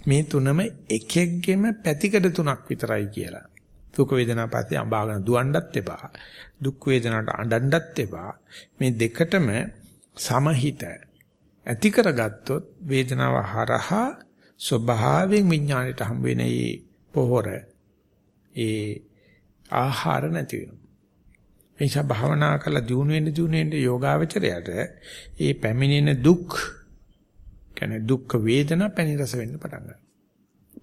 මේ තුනම එකෙක්ගෙම පැතිකඩ තුනක් විතරයි කියලා. දුක් වේදනාව පස්සේ අඹාගෙන දුවන්නත් එපා. දුක් වේදනාවට අඬන්නත් එපා. මේ දෙකටම සමහිත ඇති කරගත්තොත් වේදනාව හරහා ස්වභාවයෙන් විඥාණයට හම් වෙන ඒ පොහොර ඒ ආහාර නැති වෙනවා. ඒ නිසා භාවනා කරලා දිනු වෙන දිනු වෙන යෝගාවචරයට ඒ පැමිණෙන දුක් කියන්නේ දුක් වේදනා පැණි රස වෙන්න පටන් ගන්නවා.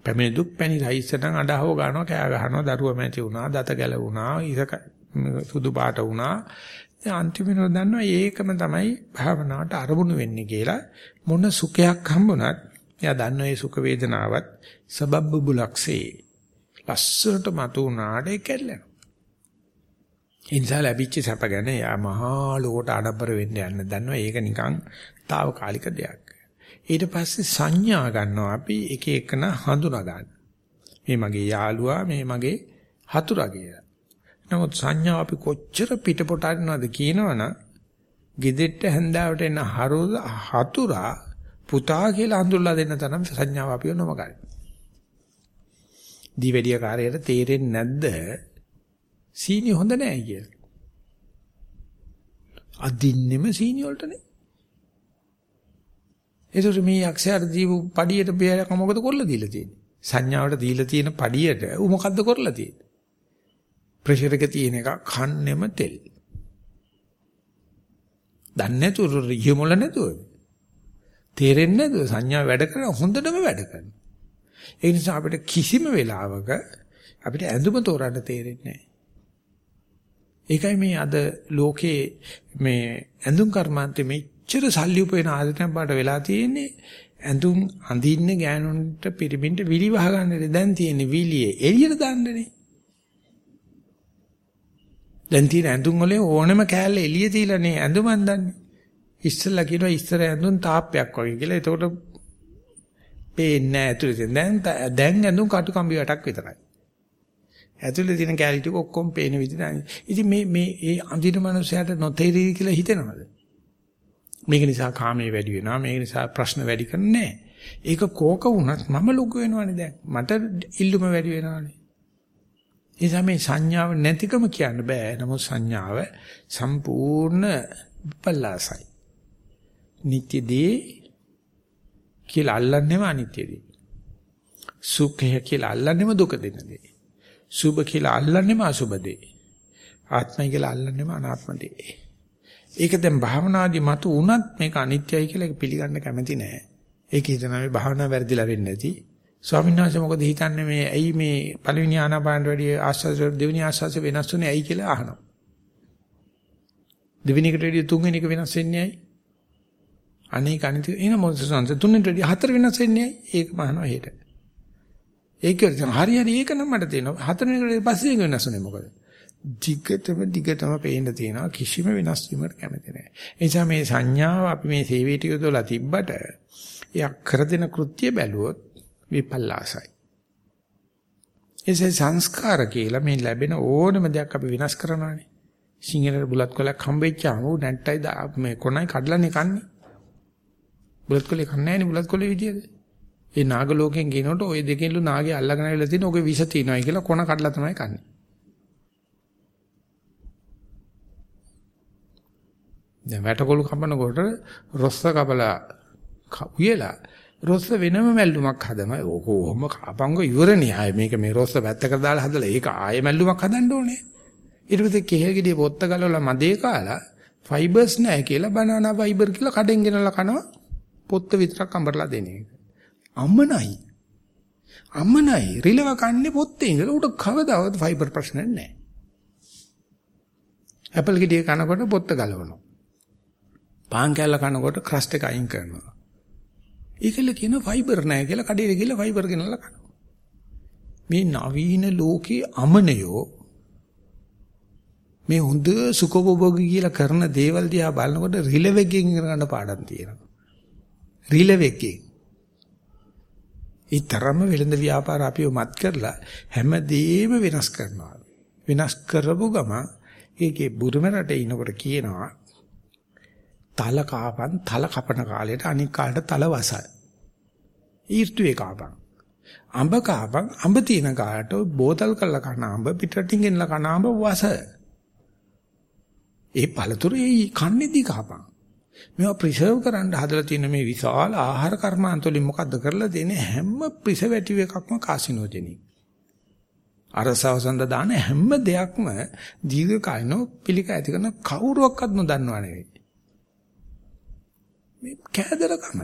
පැමිණෙන දුක් පැණි රයිසෙන් අඬහව ගන්නවා කෑ ගහනවා දරුවා මැටි වුණා දත ගැලවුණා ඉසක සුදු පාට වුණා. දැන් අන්තිමට දන්නවා ඒකම තමයි භාවනාවට අරමුණු වෙන්නේ කියලා මොන සුඛයක් හම්බුණත් එයා දන්නවා මේ සුඛ වේදනාවත් සබබ්බු බුලක්සේ ලස්සනට මතු උනාට ඒ කෙල්ලෙනවා. ඒ නිසා ලැබිච්ච සැප ගැන යා මහා ලෝකට ආඩම්බර වෙන්න යන්න දන්නවා ඒක නිකන් తాවකාලික දෙයක්. ඊට පස්සේ සංඥා ගන්නවා අපි එක එකන හඳුනා ගන්න. මේ මගේ යාළුවා මේ මගේ හතුරා කියලා. නමුත් සංඥාව අපි කොච්චර පිටපොට අරිනවද කියනවනම් ගෙදෙට්ට හැන්දාවට එන හතුරා පුතා කියලා හඳුල්ලා දෙන්න තරම් සංඥාව අපිව නොමගයි. දිවෙඩිය කාර්යයට තේරෙන්නේ නැද්ද සීනි හොඳ නැහැ කියලා. අදින්නෙම සීනි වලට නේ. ඒතර මේ යක්ෂයාට දීපු පඩියට බේරක මොකද කරලා දීලා තියෙන්නේ? සංඥාවට දීලා තියෙන පඩියට ඌ මොකද්ද කරලා තියෙන්නේ? ප්‍රෙෂර් එක තියෙන එක කන්නෙම තෙල්. දන්නේ නැතුව රියමොල නැතුව. තේරෙන්නේ නැතුව සංඥා වැඩ කරන හොඳටම වැඩ කරනවා. ඒ නිසා අපිට කිසිම වෙලාවක අපිට ඇඳුම තෝරන්න තේරෙන්නේ නැහැ. ඒකයි මේ අද ලෝකේ මේ ඇඳුම් කර්මාන්තෙ මෙච්චර සල්ලි උපයන ආයතනයක් බාට වෙලා තියෙන්නේ. ඇඳුම් අඳින්නේ ගෑනුන්ට පිරිමින්ට විලි වහ ගන්නනේ. දැන් තියෙන්නේ විලියේ එළියට දාන්නනේ. දැන් තියෙන ඇඳුම් වල ඕනම කෑල්ල එළිය තියලානේ ඇඳුම් අඳන්නේ. ඉස්සෙල්ලා කියනවා ඉස්සර ඇඳුම් තාප්පයක් වගේ කියලා එතකොට පේන්නේ නැහැ ඇතුළේ දැන් දැන් ඇඳුම් කටු කම්බි වටක් විතරයි ඇතුලේ තියෙන කැලිටි ඔක්කොම පේන විදිහට. ඉතින් මේ මේ ඒ අඳින මනුස්සයාට නොතේරෙයි කියලා හිතනවද? මේක නිසා කාමයේ වැඩි වෙනවා. මේක නිසා ප්‍රශ්න වැඩි කරන්නේ ඒක කෝක වුණත් මම ලොකු වෙනවනේ දැන්. මට ඉල්ලුම වැඩි වෙනවනේ. ඒ තමයි සංඥාව නැතිකම කියන්න බෑ. නමුත් සංඥාව සම්පූර්ණ විපල්ලාසයි. නිත්‍යදී කියලා අල්ලන්නේම අනිත්‍යදී. සුඛය කියලා අල්ලන්නේම දුක දෙන දේ. සුභ කියලා අල්ලන්නේම අසුභ දේ. ආත්මය කියලා අල්ලන්නේම අනාත්ම දේ. ඒක දැන් භාවනාදී මතු වුණත් මේක අනිත්‍යයි කියලා ඒක පිළිගන්න කැමති නෑ. ඒක හිතනවා මේ භාවනාව වැරදිලා වෙන්නේ නැති. ස්වාමීන් වහන්සේ මොකද හිතන්නේ මේ ඇයි මේ පළවෙනි ආනාපානට වැඩිය ආස්වාද දෙවෙනි ආස්වාද වෙනස් වෙන්නේ ඇයි කියලා අහනවා. දෙවෙනි එකට වැඩිය තුන්වෙනි එක වෙනස් වෙන්නේ ඇයි? අනේක අනිත් එන මොකද සංස තුන්වෙනි වැඩිය හතර වෙනස් වෙන්නේ ඇයි? ඒක මහනවා හෙට. ඒක හරි හරි ඒක නම් මට තේරෙනවා. හතරවෙනිකට පස්සේ වෙනස්ුනේ මොකද? දිගටම දිගටම පේන්න තියෙනවා කිසිම වෙනස් වීමකට කැමති නැහැ. ඒ නිසා මේ සංඥාව අපි මේ සේවයට යොදලා තිබ්බට එයා කර දෙන කෘත්‍ය බැලුවොත් විපල්ලාසයි. එසේ සංස්කාර කියලා මේ ලැබෙන ඕනම දෙයක් අපි විනාශ කරනවානේ. සිංහලට බුලත් කොලක් හම්බෙච්චාම උ නැට්ටයි මේ කොනයි කඩලානේ කන්නේ. බුලත් කොලේ කන්නේ නැහැ නේ බුලත් කොලේ විදියට. ඒ නාග ලෝකෙන් ගෙනකොට ওই දෙකෙන්ලු නාගේ අල්ලගෙන ආවිලා තියෙන ඔගේ විෂ තියනවායි කියලා කොන කඩලා තමයි කන්නේ. දැන් වැටකොළු කපනකොට රොස්ස කපලා උයලා රොස්ස වෙනම මැල්ලුමක් හදනවා. ඕක කොහොම කපංගෝ ඉවරනේ. ආයේ මේක මේ රොස්ස පැත්තකට දාලා හදලා ඒක ආයේ මැල්ලුමක් හදන්න ඕනේ. ඊට පස්සේ කෙහෙල් ගෙඩිය පොත්ත ගලවලා මදේ කාලා ෆයිබර්ස් නැහැ කියලා බනනා ෆයිබර් කියලා කඩෙන් ගෙනලා කනවා. පොත්ත විතරක් අඹරලා දෙන එක. අම්මනයි. අම්මනයි රිලව කන්නේ පොත්තේ ඉඳලා උට කවදාවත් ෆයිබර් ප්‍රශ්න නැහැ. ඇපල් ගෙඩිය කනකොට පොත්ත ගලවනවා. පාන් කෑල්ල කනකොට ක්‍රස්ට් එක අයින් කරනවා. ඒකල කියන ෆයිබර් නැහැ කියලා කඩේට ගිහලා ෆයිබර් ගෙනල්ලා කනවා. මේ නවීන ලෝකේ අමනයෝ මේ හොඳ සුඛෝපභෝගී කියලා කරන දේවල් දිහා බලනකොට රිලෙවෙකින් කරන්න පාඩම් තියෙනවා. රිලෙවෙකින්. ඊතරම්ම වෙළඳ ව්‍යාපාර අපිව මත් කරලා හැමදේම වෙනස් කරනවා. වෙනස් කරපු ගම ඒකේ බුරුම රටේ ඉනකොට කියනවා තල කාපන් තල කපන කාලයට අනික් කාලට තල වසයි. ඊර්තුවේ කාපන්. අඹ කාපන් අඹ තියෙන කාලට බෝතල් කරලා කන අඹ පිටරටින් ගෙනලා කන අඹ වස. ඒ පළතුරු ඒ කන්නේදී කාපන්. මේවා ප්‍රිසර්ව් කරන්න හදලා තියෙන මේ විශාල ආහාර කර්මාන්ත වලින් මොකද්ද කරලා දෙන්නේ හැම ප්‍රිසර්වටිව් එකක්ම කාසිනෝජෙනික්. අරසවසන්ද දාන හැම දෙයක්ම දීර්ඝ කාලිනව පිළික ඇති කරන කවුරුවක්වත් නොදන්නව නෙවෙයි. මේ කෑදරකම.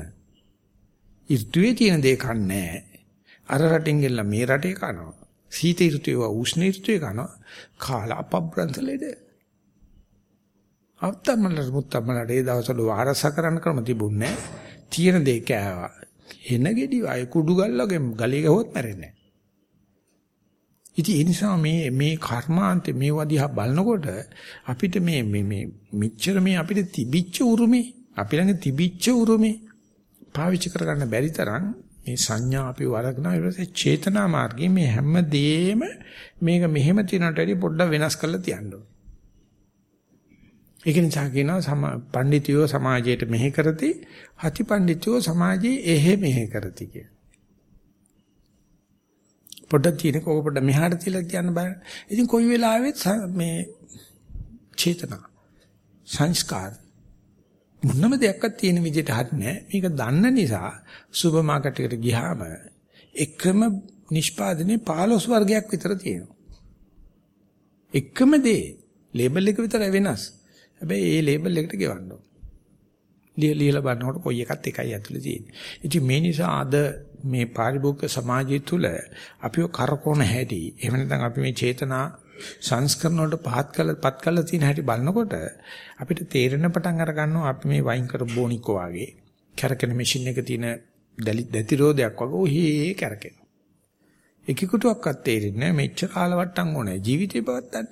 ඍතුවේ තියෙන දේ කන්නේ අර රටින් ගෙල්ලා මේ රටේ කනවා. සීත ඍතුවේ උෂ්ණ ඍතුවේ කනවා. කාලා අපබ්‍රන්ත ලෙඩ. අවතමල මුත්තමලට ඒ දවස්වල වාරස කරන්න ක්‍රම තිබුණේ තියෙන දේ කෑවා. එන ගෙඩි අය කුඩු ගල්ලගේ ගලේ ගහුවොත් මැරෙන්නේ ඉතින් ඒ නිසා මේ මේ කර්මාන්තේ මේ වදිහා බලනකොට අපිට මේ මේ මේ මෙච්චර මේ අපිට තිබිච්ච උරුමේ අපි ළඟ තිබිච්ච උරුමේ පාවිච්චි කරගන්න බැරි තරම් මේ සංඥා අපි වරගෙන ඊපස්සේ චේතනා මාර්ගයේ මේ හැම දෙෙම මේක මෙහෙම තියනට වැඩි පොඩ්ඩක් වෙනස් කරලා තියන්න ඕනේ. ඒක නිසා කියනවා පඬිතියෝ සමාජයට මෙහෙ කරති, හති පඬිතියෝ සමාජයේ එහෙ මෙහෙ කරති කිය. පොඩ්ඩක් තියෙනක ඕක පොඩ්ඩක් මෙහාට තියලා කියන්න බෑ. ඉතින් කොයි වෙලාවෙත් මේ චේතනා සංස්කාර මොනම දෙයක්වත් තියෙන විදිහට හරිනේ මේක දන්න නිසා සුපර් මාකට් එකට ගියාම එකම නිෂ්පාදනයේ 15 වර්ගයක් විතර තියෙනවා එකම දේ ලේබල් එක විතර වෙනස් හැබැයි ඒ ලේබල් එකට ගෙවන්න ඕන ලියලා බලනකොට කොයි එකත් එකයි ඇතුලේ තියෙන්නේ ඉතින් මේ නිසා අද මේ පාරිභෝගික සමාජය තුල අපිව කරකවන හැටි එහෙම නැත්නම් අපි මේ චේතනා සංස්කරණ වලට පහත් කළ පත් කළ තියෙන හැටි බලනකොට අපිට තේරෙන පටන් අර ගන්නවා අපි මේ වයින් කර බොනිකෝ වගේ කැරකෙන මැෂින් එක තියෙන දැතිරෝදයක් වගේ ඔහේ කැරකෙන. එකෙකුටවත් තේරෙන්නේ මෙච්චර කාලවට්ටම් ඕනේ ජීවිතේ පවත්තන්න.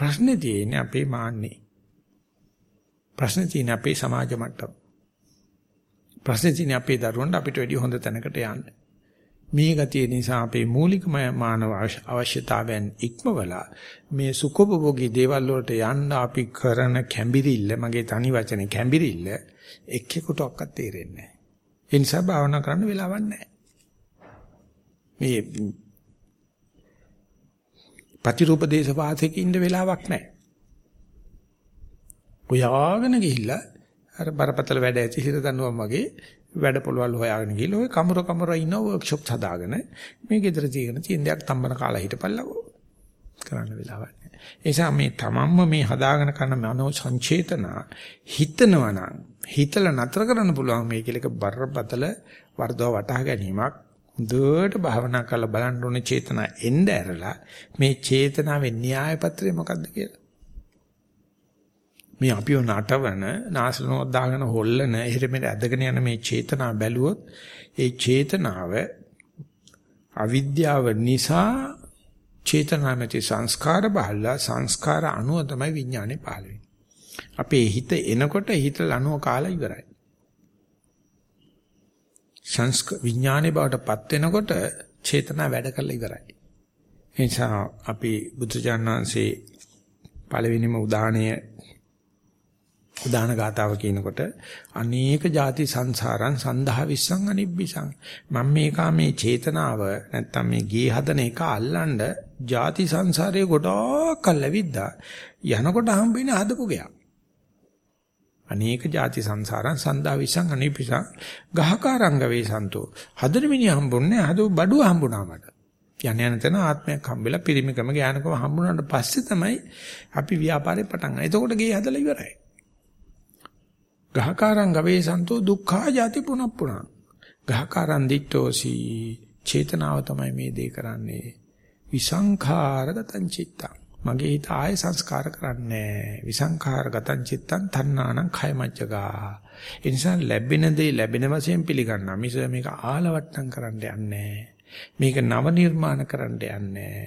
ප්‍රශ්නේ තියෙන්නේ අපේ මාන්නේ. ප්‍රශ්නේ තියෙන්නේ අපේ සමාජ මට්ටම. ප්‍රශ්නේ තියෙන්නේ අපේ දරුවන්ට අපිට වැඩි හොඳ තැනකට යන්න. මේ ගතිය නිසා අපේ මූලික මානව අවශ්‍යතාවයන් ඉක්මවලා මේ සුඛෝපභෝගී දේවල් වලට යන්න අපි කරන කැඹිරිල්ල මගේ තනි වචනේ කැඹිරිල්ල එක්කෙකුටවත් තේරෙන්නේ නැහැ. ඒ නිසා භාවනා කරන්න වෙලාවක් නැහැ. මේ ප්‍රතිරූප දේශපාතක ඉන්න වෙලාවක් නැහැ. ඔයාගෙන ගිහිල්ලා අර බරපතල වැඩ ඇති හිර දන්නවා වගේ වැඩ පොළවල් හොයාගෙන ගිහලා ඔය කමර කමර ඉන්න වර්ක්ෂොප් හදාගෙන මේ ගෙදර තියෙන තියෙන දෙයක් තම්බන කාලා හිටපල්ලකෝ කරන්න වෙලාවක් නැහැ. ඒ නිසා මේ තමන්ම මේ හදාගෙන කරන මනෝ සංචේතන හිතනවා නම් හිතලා නතර කරන්න පුළුවන් මේ කියලා එක බරපතල වර්ධව වටහා ගැනීමක් හොඳට භාවනා කරලා බලන්න ඕනේ චේතනා එන්න ඇරලා මේ චේතනාවේ න්‍යාය පත්‍රය මොකක්ද කියලා. මේ අපිව නටවන නාසනෝ දාගෙන හොල්ලන එහෙට මෙහෙට ඇදගෙන යන මේ චේතනා බැලුවොත් ඒ චේතනාව අවිද්‍යාව නිසා චේතනාමැති සංස්කාර බහලා සංස්කාර අනුව තමයි විඥානේ පහළ වෙන්නේ. අපේ හිත එනකොට හිත ලනුව කාලා ඉවරයි. සංස්ක විඥානේ බවට පත් වෙනකොට චේතනා වැඩ කරලා ඉවරයි. ඒ නිසා අපි බුදුජානනාංශේ පළවෙනිම උදාහරණය උදාන ගාතාව කියනකොට අනේක ಜಾති සංසාරං සන්දහා විස්සං අනිබ්බිසං. මම මේකා මේ චේතනාව නැත්තම් මේ ගේ හදන එක අල්ලන්න ಜಾති සංසාරයේ ගොඩක් කල්ැවිද්දා යනකොට හම්බෙන්නේ හදපු ගයක්. අනේක ಜಾති සංසාරං සන්දා විසං අනිපිසං ගහකාරංග වේසන්තෝ හදන මිනිහ හම්බුන්නේ හදෝ බඩුව හම්බුණා මට යන යන තැන ආත්මයක් හම්බෙලා පිරිමිකම ඥානකම හම්බුනාට පස්සේ තමයි අපි ව්‍යාපාරේ පටන් ගන්නේ. එතකොට ගේ හදලා ඉවරයි. ගහකාරං ගවේසන්තෝ දුක්ඛා ජාති පුනප්පුනා. ගහකාරං දිට්ඨෝසි චේතනාව තමයි මේ දේ කරන්නේ. විසංඛාරගතං චිත්තං. මගේ හිත ආය සංස්කාර කරන්නේ විසංඛාරගතං චිත්තං තණ්හානං khයමච්චගා. ඒ නිසා ලැබෙන දේ ලැබෙන වශයෙන් පිළිගන්නවා. මිස මේක ආලවට්ටම් කරන්න යන්නේ මේක නව නිර්මාණ කරන්න යන්නේ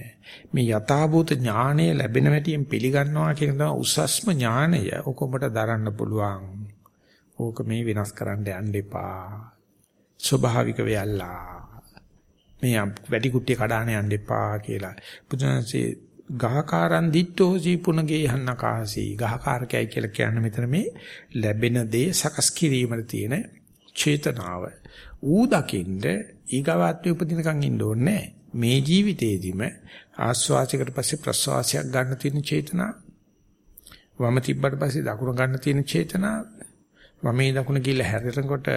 මේ යථාභූත ඥානය ලැබෙන හැටියෙන් පිළිගන්නවා කියන තමයි උසස්ම ඥානය ඔකොමට දරන්න පුළුවන්. ඕක මේ වෙනස් කරන්න යන්න එපා. ස්වභාවික වෙයල්ලා. මේ වැඩි කුට්ටිය කඩාන යන්න එපා කියලා. බුදුන්සේ ගහකාරන් දිට්ඨෝසි පුනගේ යන්නකාසී ගහකාරකයි කියලා කියන්නේ මෙතන මේ ලැබෙන දේ සකස් කිරීමට තියෙන චේතනාව. ඌ දකින්ද ඊගාවාත්මය උපදිනකන් ඉන්න ඕනේ මේ ජීවිතේදීම ආස්වාසයකට පස්සේ ප්‍රසවාසයක් ගන්න තියෙන චේතනාව. වම තිබ්බට පස්සේ දකුණ ගන්න තියෙන චේතනාව. වමේ දකුණ කියලා හැරෙනකොට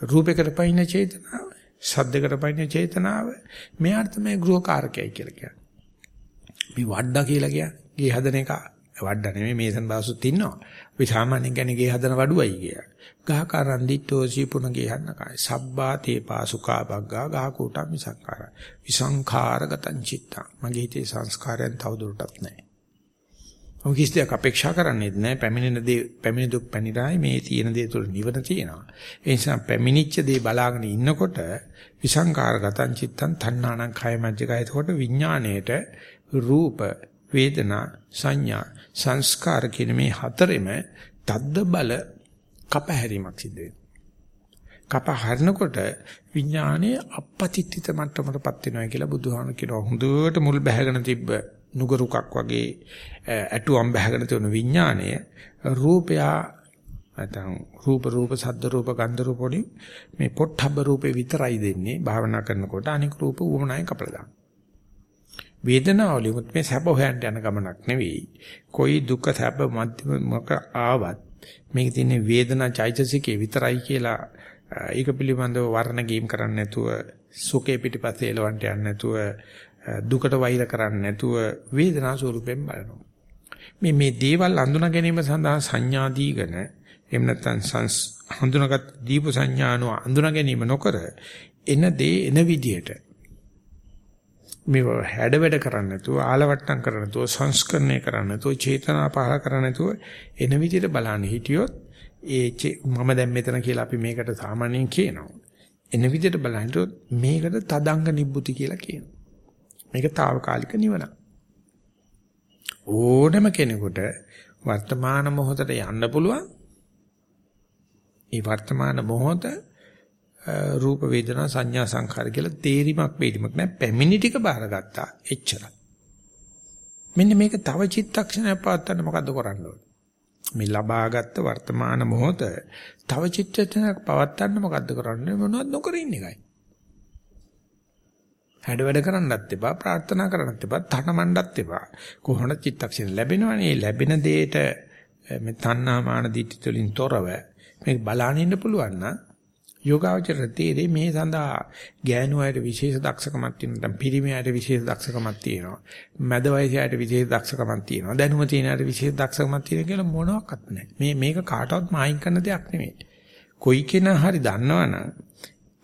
රූපයකට පයින්න චේතනාව, ශබ්දයකට පයින්න චේතනාව, මෙයාට තමයි ගෘහකාරකයි කියලා කියන්නේ. මේ වඩඩා කියලා කියන්නේ ගේ හදන එක. වඩඩා නෙමෙයි මේසන් බාසුත් ඉන්නවා. අපි සාමාන්‍යයෙන් කියන්නේ ගේ හදන වඩුවයි කියලා. ගහකරන් දිට්ඨෝ සීපුණ ගේ හන්න කයි. සබ්බා තේ පාසුකා බග්ගා ගහ කුටා මිසංකාර. විසංඛාරගතං චිත්තං. මගේ හිතේ සංස්කාරයන් තවදුරටත් නැහැ. ඔය කිසිදයක් අපේක්ෂා කරන්නේ නැහැ. පැමිණෙන දේ පැමිණි දුක් පැනිරායි මේ තියෙන දේ තුළ නිවන තියෙනවා. ඒ නිසා පැමිණිච්ච දේ බලාගෙන ඉන්නකොට විසංකාරගතං චිත්තං තණ්හාණං khය මජ්ජකය. එතකොට විඥාණයට රූප, වේදනා, සංඥා, සංස්කාර කියන මේ හතරෙම තද්ද බල කපහැරීමක් සිද්ධ වෙනවා. කප හරිනකොට විඥානයේ අපපතිත්‍ිත මට්ටමටපත් වෙනවා කියලා බුදුහාම කියනවා. හොඳට මුල් බැහැගෙන තිබ්බ නුගරුකක් වගේ ඇටුවම් බැහැගෙන තියෙන විඥානය රූපයා නැත්නම් රූප රූප සද්ද රූප ගන්ධ රූප වලින් මේ පොට්ටබ්බ රූපේ විතරයි දෙන්නේ භාවනා කරනකොට අනික රූප උවමනායෙන් කපලා දානවා. වේදනාවලිමුත් මේ සැප හොයන්න යන ගමනක් නෙවෙයි. કોઈ දුක සැප මධ්‍යමක ආවත් මේක තියෙන වේදනා චෛතසිකේ විතරයි කියලා ඒක පිළිබඳව වර්ණ ගේම් කරන්න නැතුව සුඛේ පිටිපස්සේ එලවන්න යන්න නැතුව දුකට වෛර කරන්න නැතුව වේදනා ස්වරූපයෙන් බලනවා. මේ මේ දේවල් අඳුනා ගැනීම සඳහා සංඥා දීගෙන එහෙම නැත්නම් සංස් හඳුනාගත් දීප සංඥානෝ අඳුනා ගැනීම නොකර එන දේ එන විදියට මේව හැඩ වැඩ කරන්න නැතුව ආලවට්ටම් කරන්න නැතුව සංස්කරණය කරන්න නැතුව චේතනා පහල කරන්න නැතුව එන විදිහට බලන්න හිටියොත් ඒ මම දැන් මෙතන කියලා අපි මේකට සාමාන්‍යයෙන් කියනවා. එන විදිහට බලනකොට මේකට තදංග නිබ්බුති කියලා කියනවා. මේක తాවකාලික නිවන. ඕනම කෙනෙකුට වර්තමාන මොහොතට යන්න පුළුවන්. ඒ වර්තමාන මොහොත රූප වේදනා සංඥා සංඛාර කියලා තේරිමක් වේදිමක් නෑ පැමිණි ටික බාරගත්තා. එච්චරයි. මෙන්න මේක තව චිත්තක්ෂණයක් පවත්තන්න මොකද්ද කරන්න ඕනේ? මේ ලබාගත් වර්තමාන මොහොත තව චිත්තක්ෂණයක් පවත්තන්න මොකද්ද කරන්නේ මොනවද නොකර ඉන්න එකයි. හැඩ වැඩ කරන්නත් එපා ප්‍රාර්ථනා කරන්නත් එපා තනමන්නත් එපා. කොහොමද චිත්තක්ෂණ ලැබෙනවනේ? ලැබෙන දෙයට මේ තණ්හා මාන දිට්ඨි වලින් තොරව මේක බලාගෙන ඉන්න පුළුවන් නම් යෝගාවචර තේරේ මේ සඳහා ගෑනු අයට විශේෂ දක්ෂකමක් තියෙනවා. නැත්නම් පිරිමි අයට විශේෂ දක්ෂකමක් තියෙනවා. මැද වයසේ අයට විශේෂ දක්ෂකමක් තියෙනවා. දැනුම තියෙන අයට විශේෂ දක්ෂකමක් තියෙනවා කියලා මොනවත් නැහැ. මේ මේක කාටවත් මායින් කරන දෙයක් නෙමෙයි. කොයි කෙනා හරි දන්නවනම්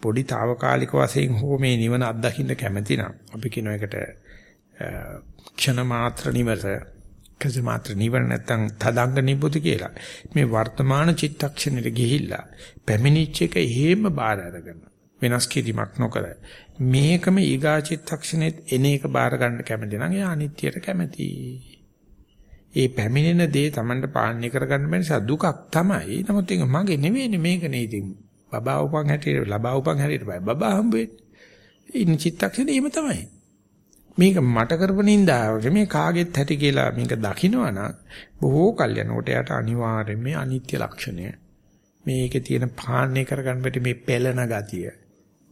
පොඩි తాවකාලික වශයෙන් හෝ මේ නිවන අත්දකින්න කැමති නම් අපි කියන එකට ක්ෂණ මාත්‍ර නිවස කස මාත්‍ර නිවන නැත්තම් තදංග නිබුති කියලා. මේ වර්තමාන චිත්තක්ෂණයට ගිහිල්ලා පැමිණිච්ච එක හේම බාර අරගෙන වෙනස් කිරීමක් නොකර මේකම ඊගා චිත්තක්ෂණෙත් එන එක බාර ගන්න කැමති නම් එයා අනිත්‍යයට කැමතියි. ඒ පැමිණෙන දේ Tamanට පාලනය කරගන්න බැරි නිසා දුකක් තමයි. නමුත් ඒක මගේ නෙවෙයිනේ මේක නේ ඉතින්. බබා උපන් හැටියට ලබා උපන් හැටියට බබා හම්බ වෙන්නේ. ඉන්න චිත්තක්ෂණය එහෙම තමයි. මේක මට කරපු නින්දාවගේ මේ කාගෙත් ඇති කියලා මේක දකිනවනම් බොහෝ කල් යනකොට යට අනිවාර්යයෙන් මේ අනිත්‍ය ලක්ෂණය මේකේ තියෙන පාණ්‍ය කරගන්න බැරි මේ පෙළෙන ගතිය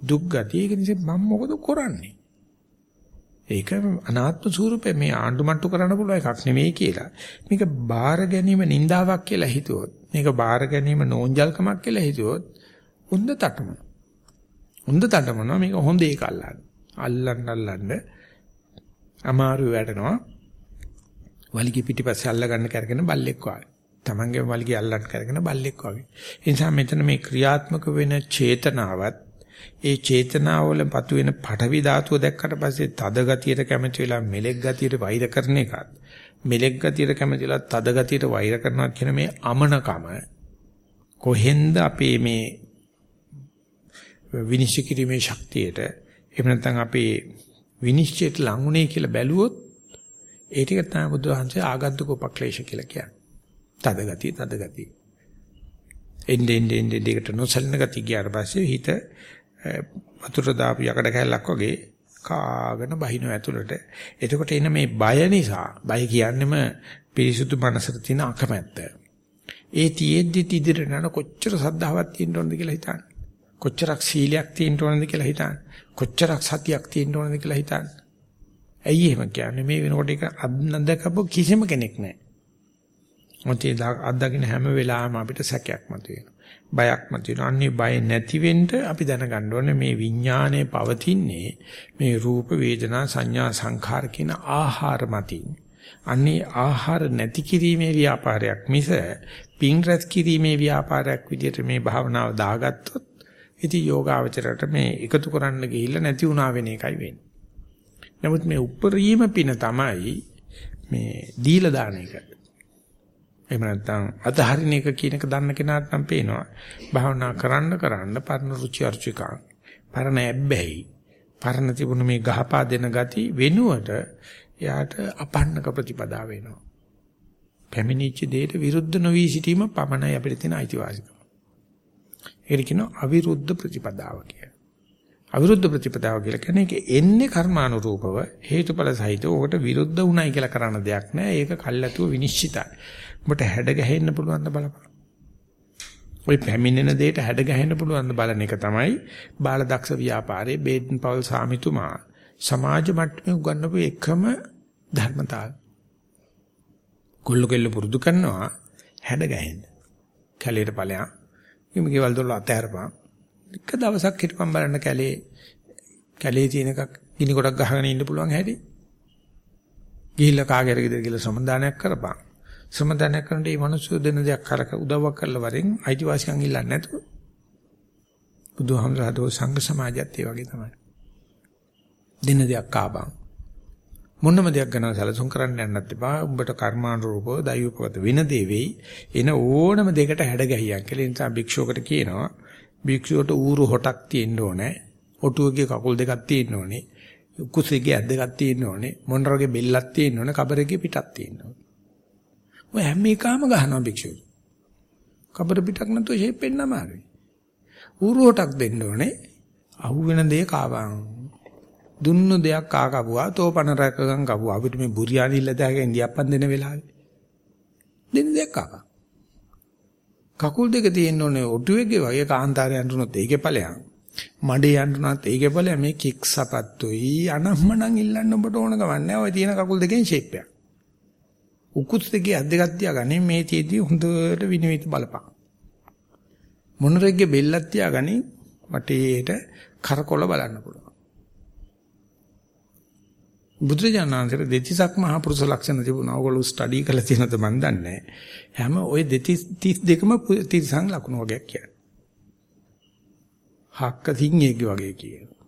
දුක් ගතිය ඒක නිසා මම මොකද කරන්නේ ඒක අනාත්ම ස්වරූපේ මේ ආණ්ඩුමට්ටු කරන්න පුළුවන් එකක් නෙමෙයි කියලා. මේක බාර ගැනීම නින්දාවක් කියලා හිතුවොත්, මේක බාර ගැනීම නෝන්ජල්කමක් කියලා හිතුවොත්, උන්ද තටමන. උන්ද තටමනවා මේක හොඳ ඒක අල්ලන්න. අල්ලන්න අල්ලන්න අමාරු වැඩනවා. වලිගි පිටිපස්සේ අල්ල ගන්න කරගෙන බල්ලෙක් වගේ. Tamange වලිගි අල්ලන්න කරගෙන බල්ලෙක් වගේ. ඒ නිසා මෙතන මේ ක්‍රියාත්මක වෙන චේතනාවත් ඒ චේතනාවල පතු වෙන පටවි ධාතුව දැක්කට පස්සේ තද ගතියට කැමති වෙලා මෙලෙක් ගතියට වෛර කරන එකත් මෙලෙක් ගතියට කැමතිලා තද ගතියට වෛර කරනවා කියන මේ අමනකම කොහෙන්ද අපේ මේ විනිශ්චය කිරීමේ ශක්තියට එහෙම නැත්නම් අපේ විනිශ්චයට ලඟුනේ කියලා බැලුවොත් ඒ ටික තමයි බුදුහන්සේ ආගන්තුක උපක්ලේශ කියලා කියන්නේ. තද ගතිය තද ගතිය. එන්නේ එන්නේ එන්නේ දෙකට නොසලන ගතිය ගියාට පස්සේ හිත වතුර දාපු යකඩ කැල්ලක් වගේ කාගෙන බහිනව ඇතුළට. එතකොට එන මේ බය නිසා බය කියන්නේම පිරිසුදු මනසට තියෙන අකමැත්ත. ඒ තියෙද්දි ඉදිරියට යන කොච්චර සද්ධාවක් තියෙන්න ඕනද කියලා හිතන්න. කොච්චරක් සීලයක් තියෙන්න ඕනද කියලා හිතන්න. කොච්චරක් සතියක් තියෙන්න ඕනද කියලා හිතන්න. ඇයි එහෙම කියන්නේ මේ වෙනකොට ඒක අත්දකපු කිසිම කෙනෙක් නැහැ. මොකද අත්දකින්න හැම වෙලාවෙම අපිට සැකයක් මතුවෙනවා. බයක් මතුවෙනවා. අන්නේ බය නැති වෙන්න අපි දැනගන්න ඕනේ මේ විඥානයේ පවතින්නේ මේ රූප වේදනා සංඥා සංඛාර කියන ආහාර මතින්. අන්නේ ආහාර නැති කිරීමේ ව්‍යාපාරයක් මිස පින් රැස් කිරීමේ ව්‍යාපාරයක් විදිහට මේ භාවනාව දාගත්තොත් ඉතින් යෝගාවචරයට මේ එකතු කරන්න ගිහිල්ලා නැති වුණා වෙන එකයි වෙන්නේ. නමුත් මේ උපරිම පින තමයි මේ දීලා දාන එක. එහෙම නැත්නම් අතහරින එක කියන එක දන්න කෙනාට නම් පේනවා. භාවනා කරන්න කරන්න පරණ රුචි අරුචිකා. පරණ ඇබ්බැහි. පරණ තිබුණු මේ ගහපා දෙන ගති වෙනුවට එයාට අපන්නක ප්‍රතිපදා වෙනවා. පැමිණිච්ච දෙයට විරුද්ධ නොවි සිටීම පමණයි අපිට තියෙන අයිතිවාසිකම. ඒකට කියනවා අවිරුද්ධ ප්‍රතිපදාව කියලා. අවිරුද්ධ ප්‍රතිපදාව කියලා කියන්නේ ඒක එන්නේ කර්මානුරූපව හේතුඵල සහිතව ඔකට විරුද්ධ උණයි කියලා කරන්න දෙයක් නෑ. ඒක කල්ැතුව විනිශ්චිතයි. ඔබට හැඩ ගැහෙන්න පුළුවන් ද බලපන්. ওই පැමිණෙන දෙයට හැඩ ගැහෙන්න පුළුවන් ද බලන එක තමයි බාලදක්ෂ ව්‍යාපාරයේ බේඩන් පවල් සාමිතුමා සමාජ මට්ටමේ උගන්වපු එකම ධර්මතාවය. කොල්ල කෙල්ල පුරුදු කරනවා හැඩ ගැහෙන්න. කැලේට ඵලයන්. මේ ගෙවල් දොර අතහැරපන්. එක දවසක් හිටපන් බලන්න කැලේ කැලේ තියෙන එකක් ගිනි කොටක් ගහගෙන ඉන්න පුළුවන් හැටි. ගිහිල්ලා කාගෙර ගෙදර ගිහලා සම්දානයක් කරපන්. සම්දානයක් කරනකොට මේ මිනිස්සු දෙන දෙයක් කරක උදව්වක් කරලා වරෙන් අයිතිවාසිකම් ඉල්ලන්නේ නැතුව. බුදුහාමරහතෝ සංඝ සමාජයත් ඒ වගේ තමයි. දෙන දෙයක් ආපන්. මොනම දෙයක් ගැන සැලසුම් කරන්න යන්නත් එපා. උඹට කර්මානුරූපව දෛවපගත වෙන දේ වෙයි. එන ඕනම දෙයකට හැඩ ගැහියක් කියලා. ඒ නිසා භික්ෂුවකට කියනවා භික්ෂුවට ඌරු හොටක් තියෙන්න ඕනේ. ඔටුවගේ කකුල් දෙකක් තියෙන්න ඕනේ. කුසෙගේ ඇස් දෙකක් තියෙන්න ඕනේ. මොණරගේ බෙල්ලක් තියෙන්න ඕනේ. කබරගේ පිටක් තියෙන්න ඕනේ. ඔය හැම එකම ගහනවා භික්ෂුව. කබර පිටක් නැතුව ෂේප් වෙන්න අමාරුයි. ඌරු හොටක් දෙන්න ඕනේ. අහු වෙන දේ කාවන්. දුන්නු දෙයක් කා කපුවා තෝපන රැකගන් කපුවා. අපිට මේ බුරියානි ඉල්ල දාගෙන ඉන්දියාප්පන් දෙන වෙලාවේ. දෙන්න දෙයක් කාපා. කකුල් දෙක තියෙන්න ඕනේ ඔටුවේගේ වගේ කාන්තාරය යන්නුනොත් ඒකේ ඵලයන් මඩේ යන්නුනත් ඒකේ ඵලය මේ කික් සපත්තුයි අනම්මනම් ඉල්ලන්න ඔබට ඕන ගමන් නැහැ ඔය තියෙන කකුල් දෙකෙන් ෂේප් එකක්. උකුත් දෙකේ අත් දෙකක් තියාගන්නේ මේ තියදී හොඳට විනිවිද බලපන්. මොනරෙක්ගේ බෙල්ලක් තියාගන්නේ වටේට කරකොල බලන්න පුළුවන්. බුදුරජාණන්සේ දෙතිසක් මහ පුරුෂ ලක්ෂණ තිබුණා. ඕගොල්ලෝ ස්ටඩි කරලා තියෙනවද මන් දන්නේ හැම ওই දෙතිස් 32ම තිරිසන් ලකුණු වගේක් කියන්නේ. හක්ක සිංහේගේ වගේ කියනවා.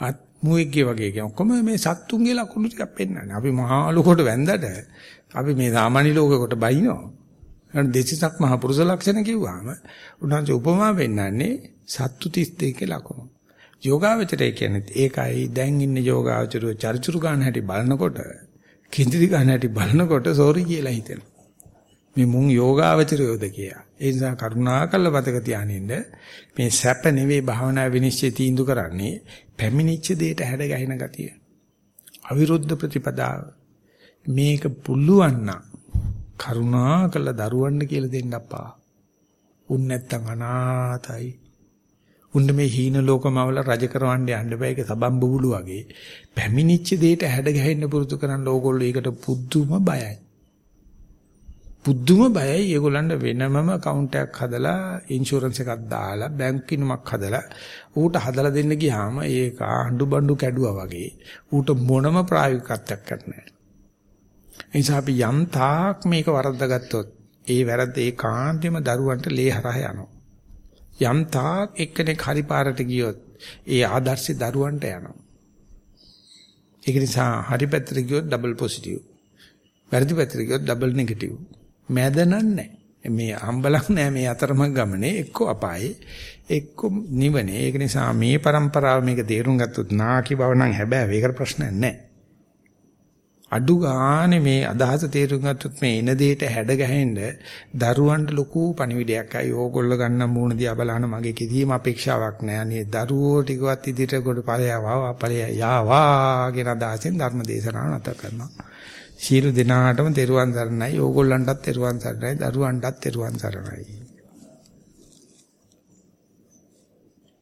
අත් මුවෙක්ගේ වගේ කියන ඔක්කොම මේ සත්තුන්ගේ ලකුණු ටිකක් පෙන්වන්නේ. අපි මහා ලෝකෙට වැන්දට අපි මේ සාමාන්‍ය ලෝකෙකට බයිනවා. අර දෙතිසක් මහ පුරුෂ ලක්ෂණ කිව්වම උන්වහන්සේ උපමා පෙන්වන්නේ සත්තු 32ගේ ලකුණු. යෝගාවචරය කියන්නේ ඒකයි දැන් ඉන්න යෝගාවචරය චරිචුරු ගන්න හැටි බලනකොට කිඳිරි ගන්න හැටි බලනකොට සෝරි කියලා හිතෙනවා. මේ මුන් යෝගාවචරයෝද කියලා. ඒ නිසා කරුණාකරලා බතක තියානින්න මේ සැප නෙවෙයි භාවනා විනිශ්චය තීන්දුව කරන්නේ පැමිණිච්ච දෙයට හැඩ ගැහෙන ගතිය. අවිරුද්ධ ප්‍රතිපදාව. මේක පුළුවන් නම් කරුණාකරලා දරුවන්න කියලා දෙන්න අප්පා. උන් නැත්තම් අනාතයි. උන්න මේ හීන ලෝකමවල රජ කරවන්න යන්න බෑ ඒක සබම් බුබුලු වගේ. පැමිණිච්ච දෙයට හැඩ ගැහෙන්න පුරුදු කරන්න ඕගොල්ලෝ ඒකට පුදුම බයයි. පුදුම බයයි ඒගොල්ලන්ට වෙනමම account එකක් හදලා insurance එකක් දාලා බැංකු කිනුමක් හදලා ඌට හදලා දෙන්න ගියාම ඒක අඬු බඬු කැඩුවා වගේ ඌට මොනම ප්‍රායෝගිකත්වයක් නැහැ. ඒ නිසා අපි යම් තාක් මේක වරද්දාගත්තොත් ඒ වැරද්ද ඒකාන්තයෙන්ම දරුවන්ට ලේ හරහා යනවා. යම් තාක් එක්කෙනෙක් හරි පාරට ගියොත් ඒ ආදර්ශي දරුවන්ට යනවා. ඒක නිසා හරි පැත්තට ගියොත් ඩබල් පොසිටිව්. වැරදි පැත්තට ගියොත් ඩබල් නෙගටිව්. මැද නන්නේ. මේ හම්බලක් නෑ මේ අතරමඟ ගමනේ එක්ක අපායේ එක්ක නිවනේ. ඒක නිසා මේ પરම්පරාව මේක තේරුම් ගත්තොත් නාකි බව නම් හැබැයි ඒකට ප්‍රශ්නයක් නෑ. අඩු ගානේ මේ අදහස තේරුම් ගත්තොත් මේ එන දෙයට හැඩ ගැහෙන්න දරුවන්ට ලොකු පණිවිඩයක් අය ඕගොල්ලෝ ගන්න මූණ දිහා බලන මගේ කිසිම අපේක්ෂාවක් නැහැ. අනේ දරුවෝ ටිකවත් ඉදිරියට කොට ඵලයවා ඵලය යාවා කියන අදහසෙන් ධර්ම දේශනාව නැත කරනවා. සියලු දෙනාටම තෙරුවන් සරණයි. ඕගොල්ලන්ටත් තෙරුවන් සරණයි. දරුවන්ටත් තෙරුවන් සරණයි.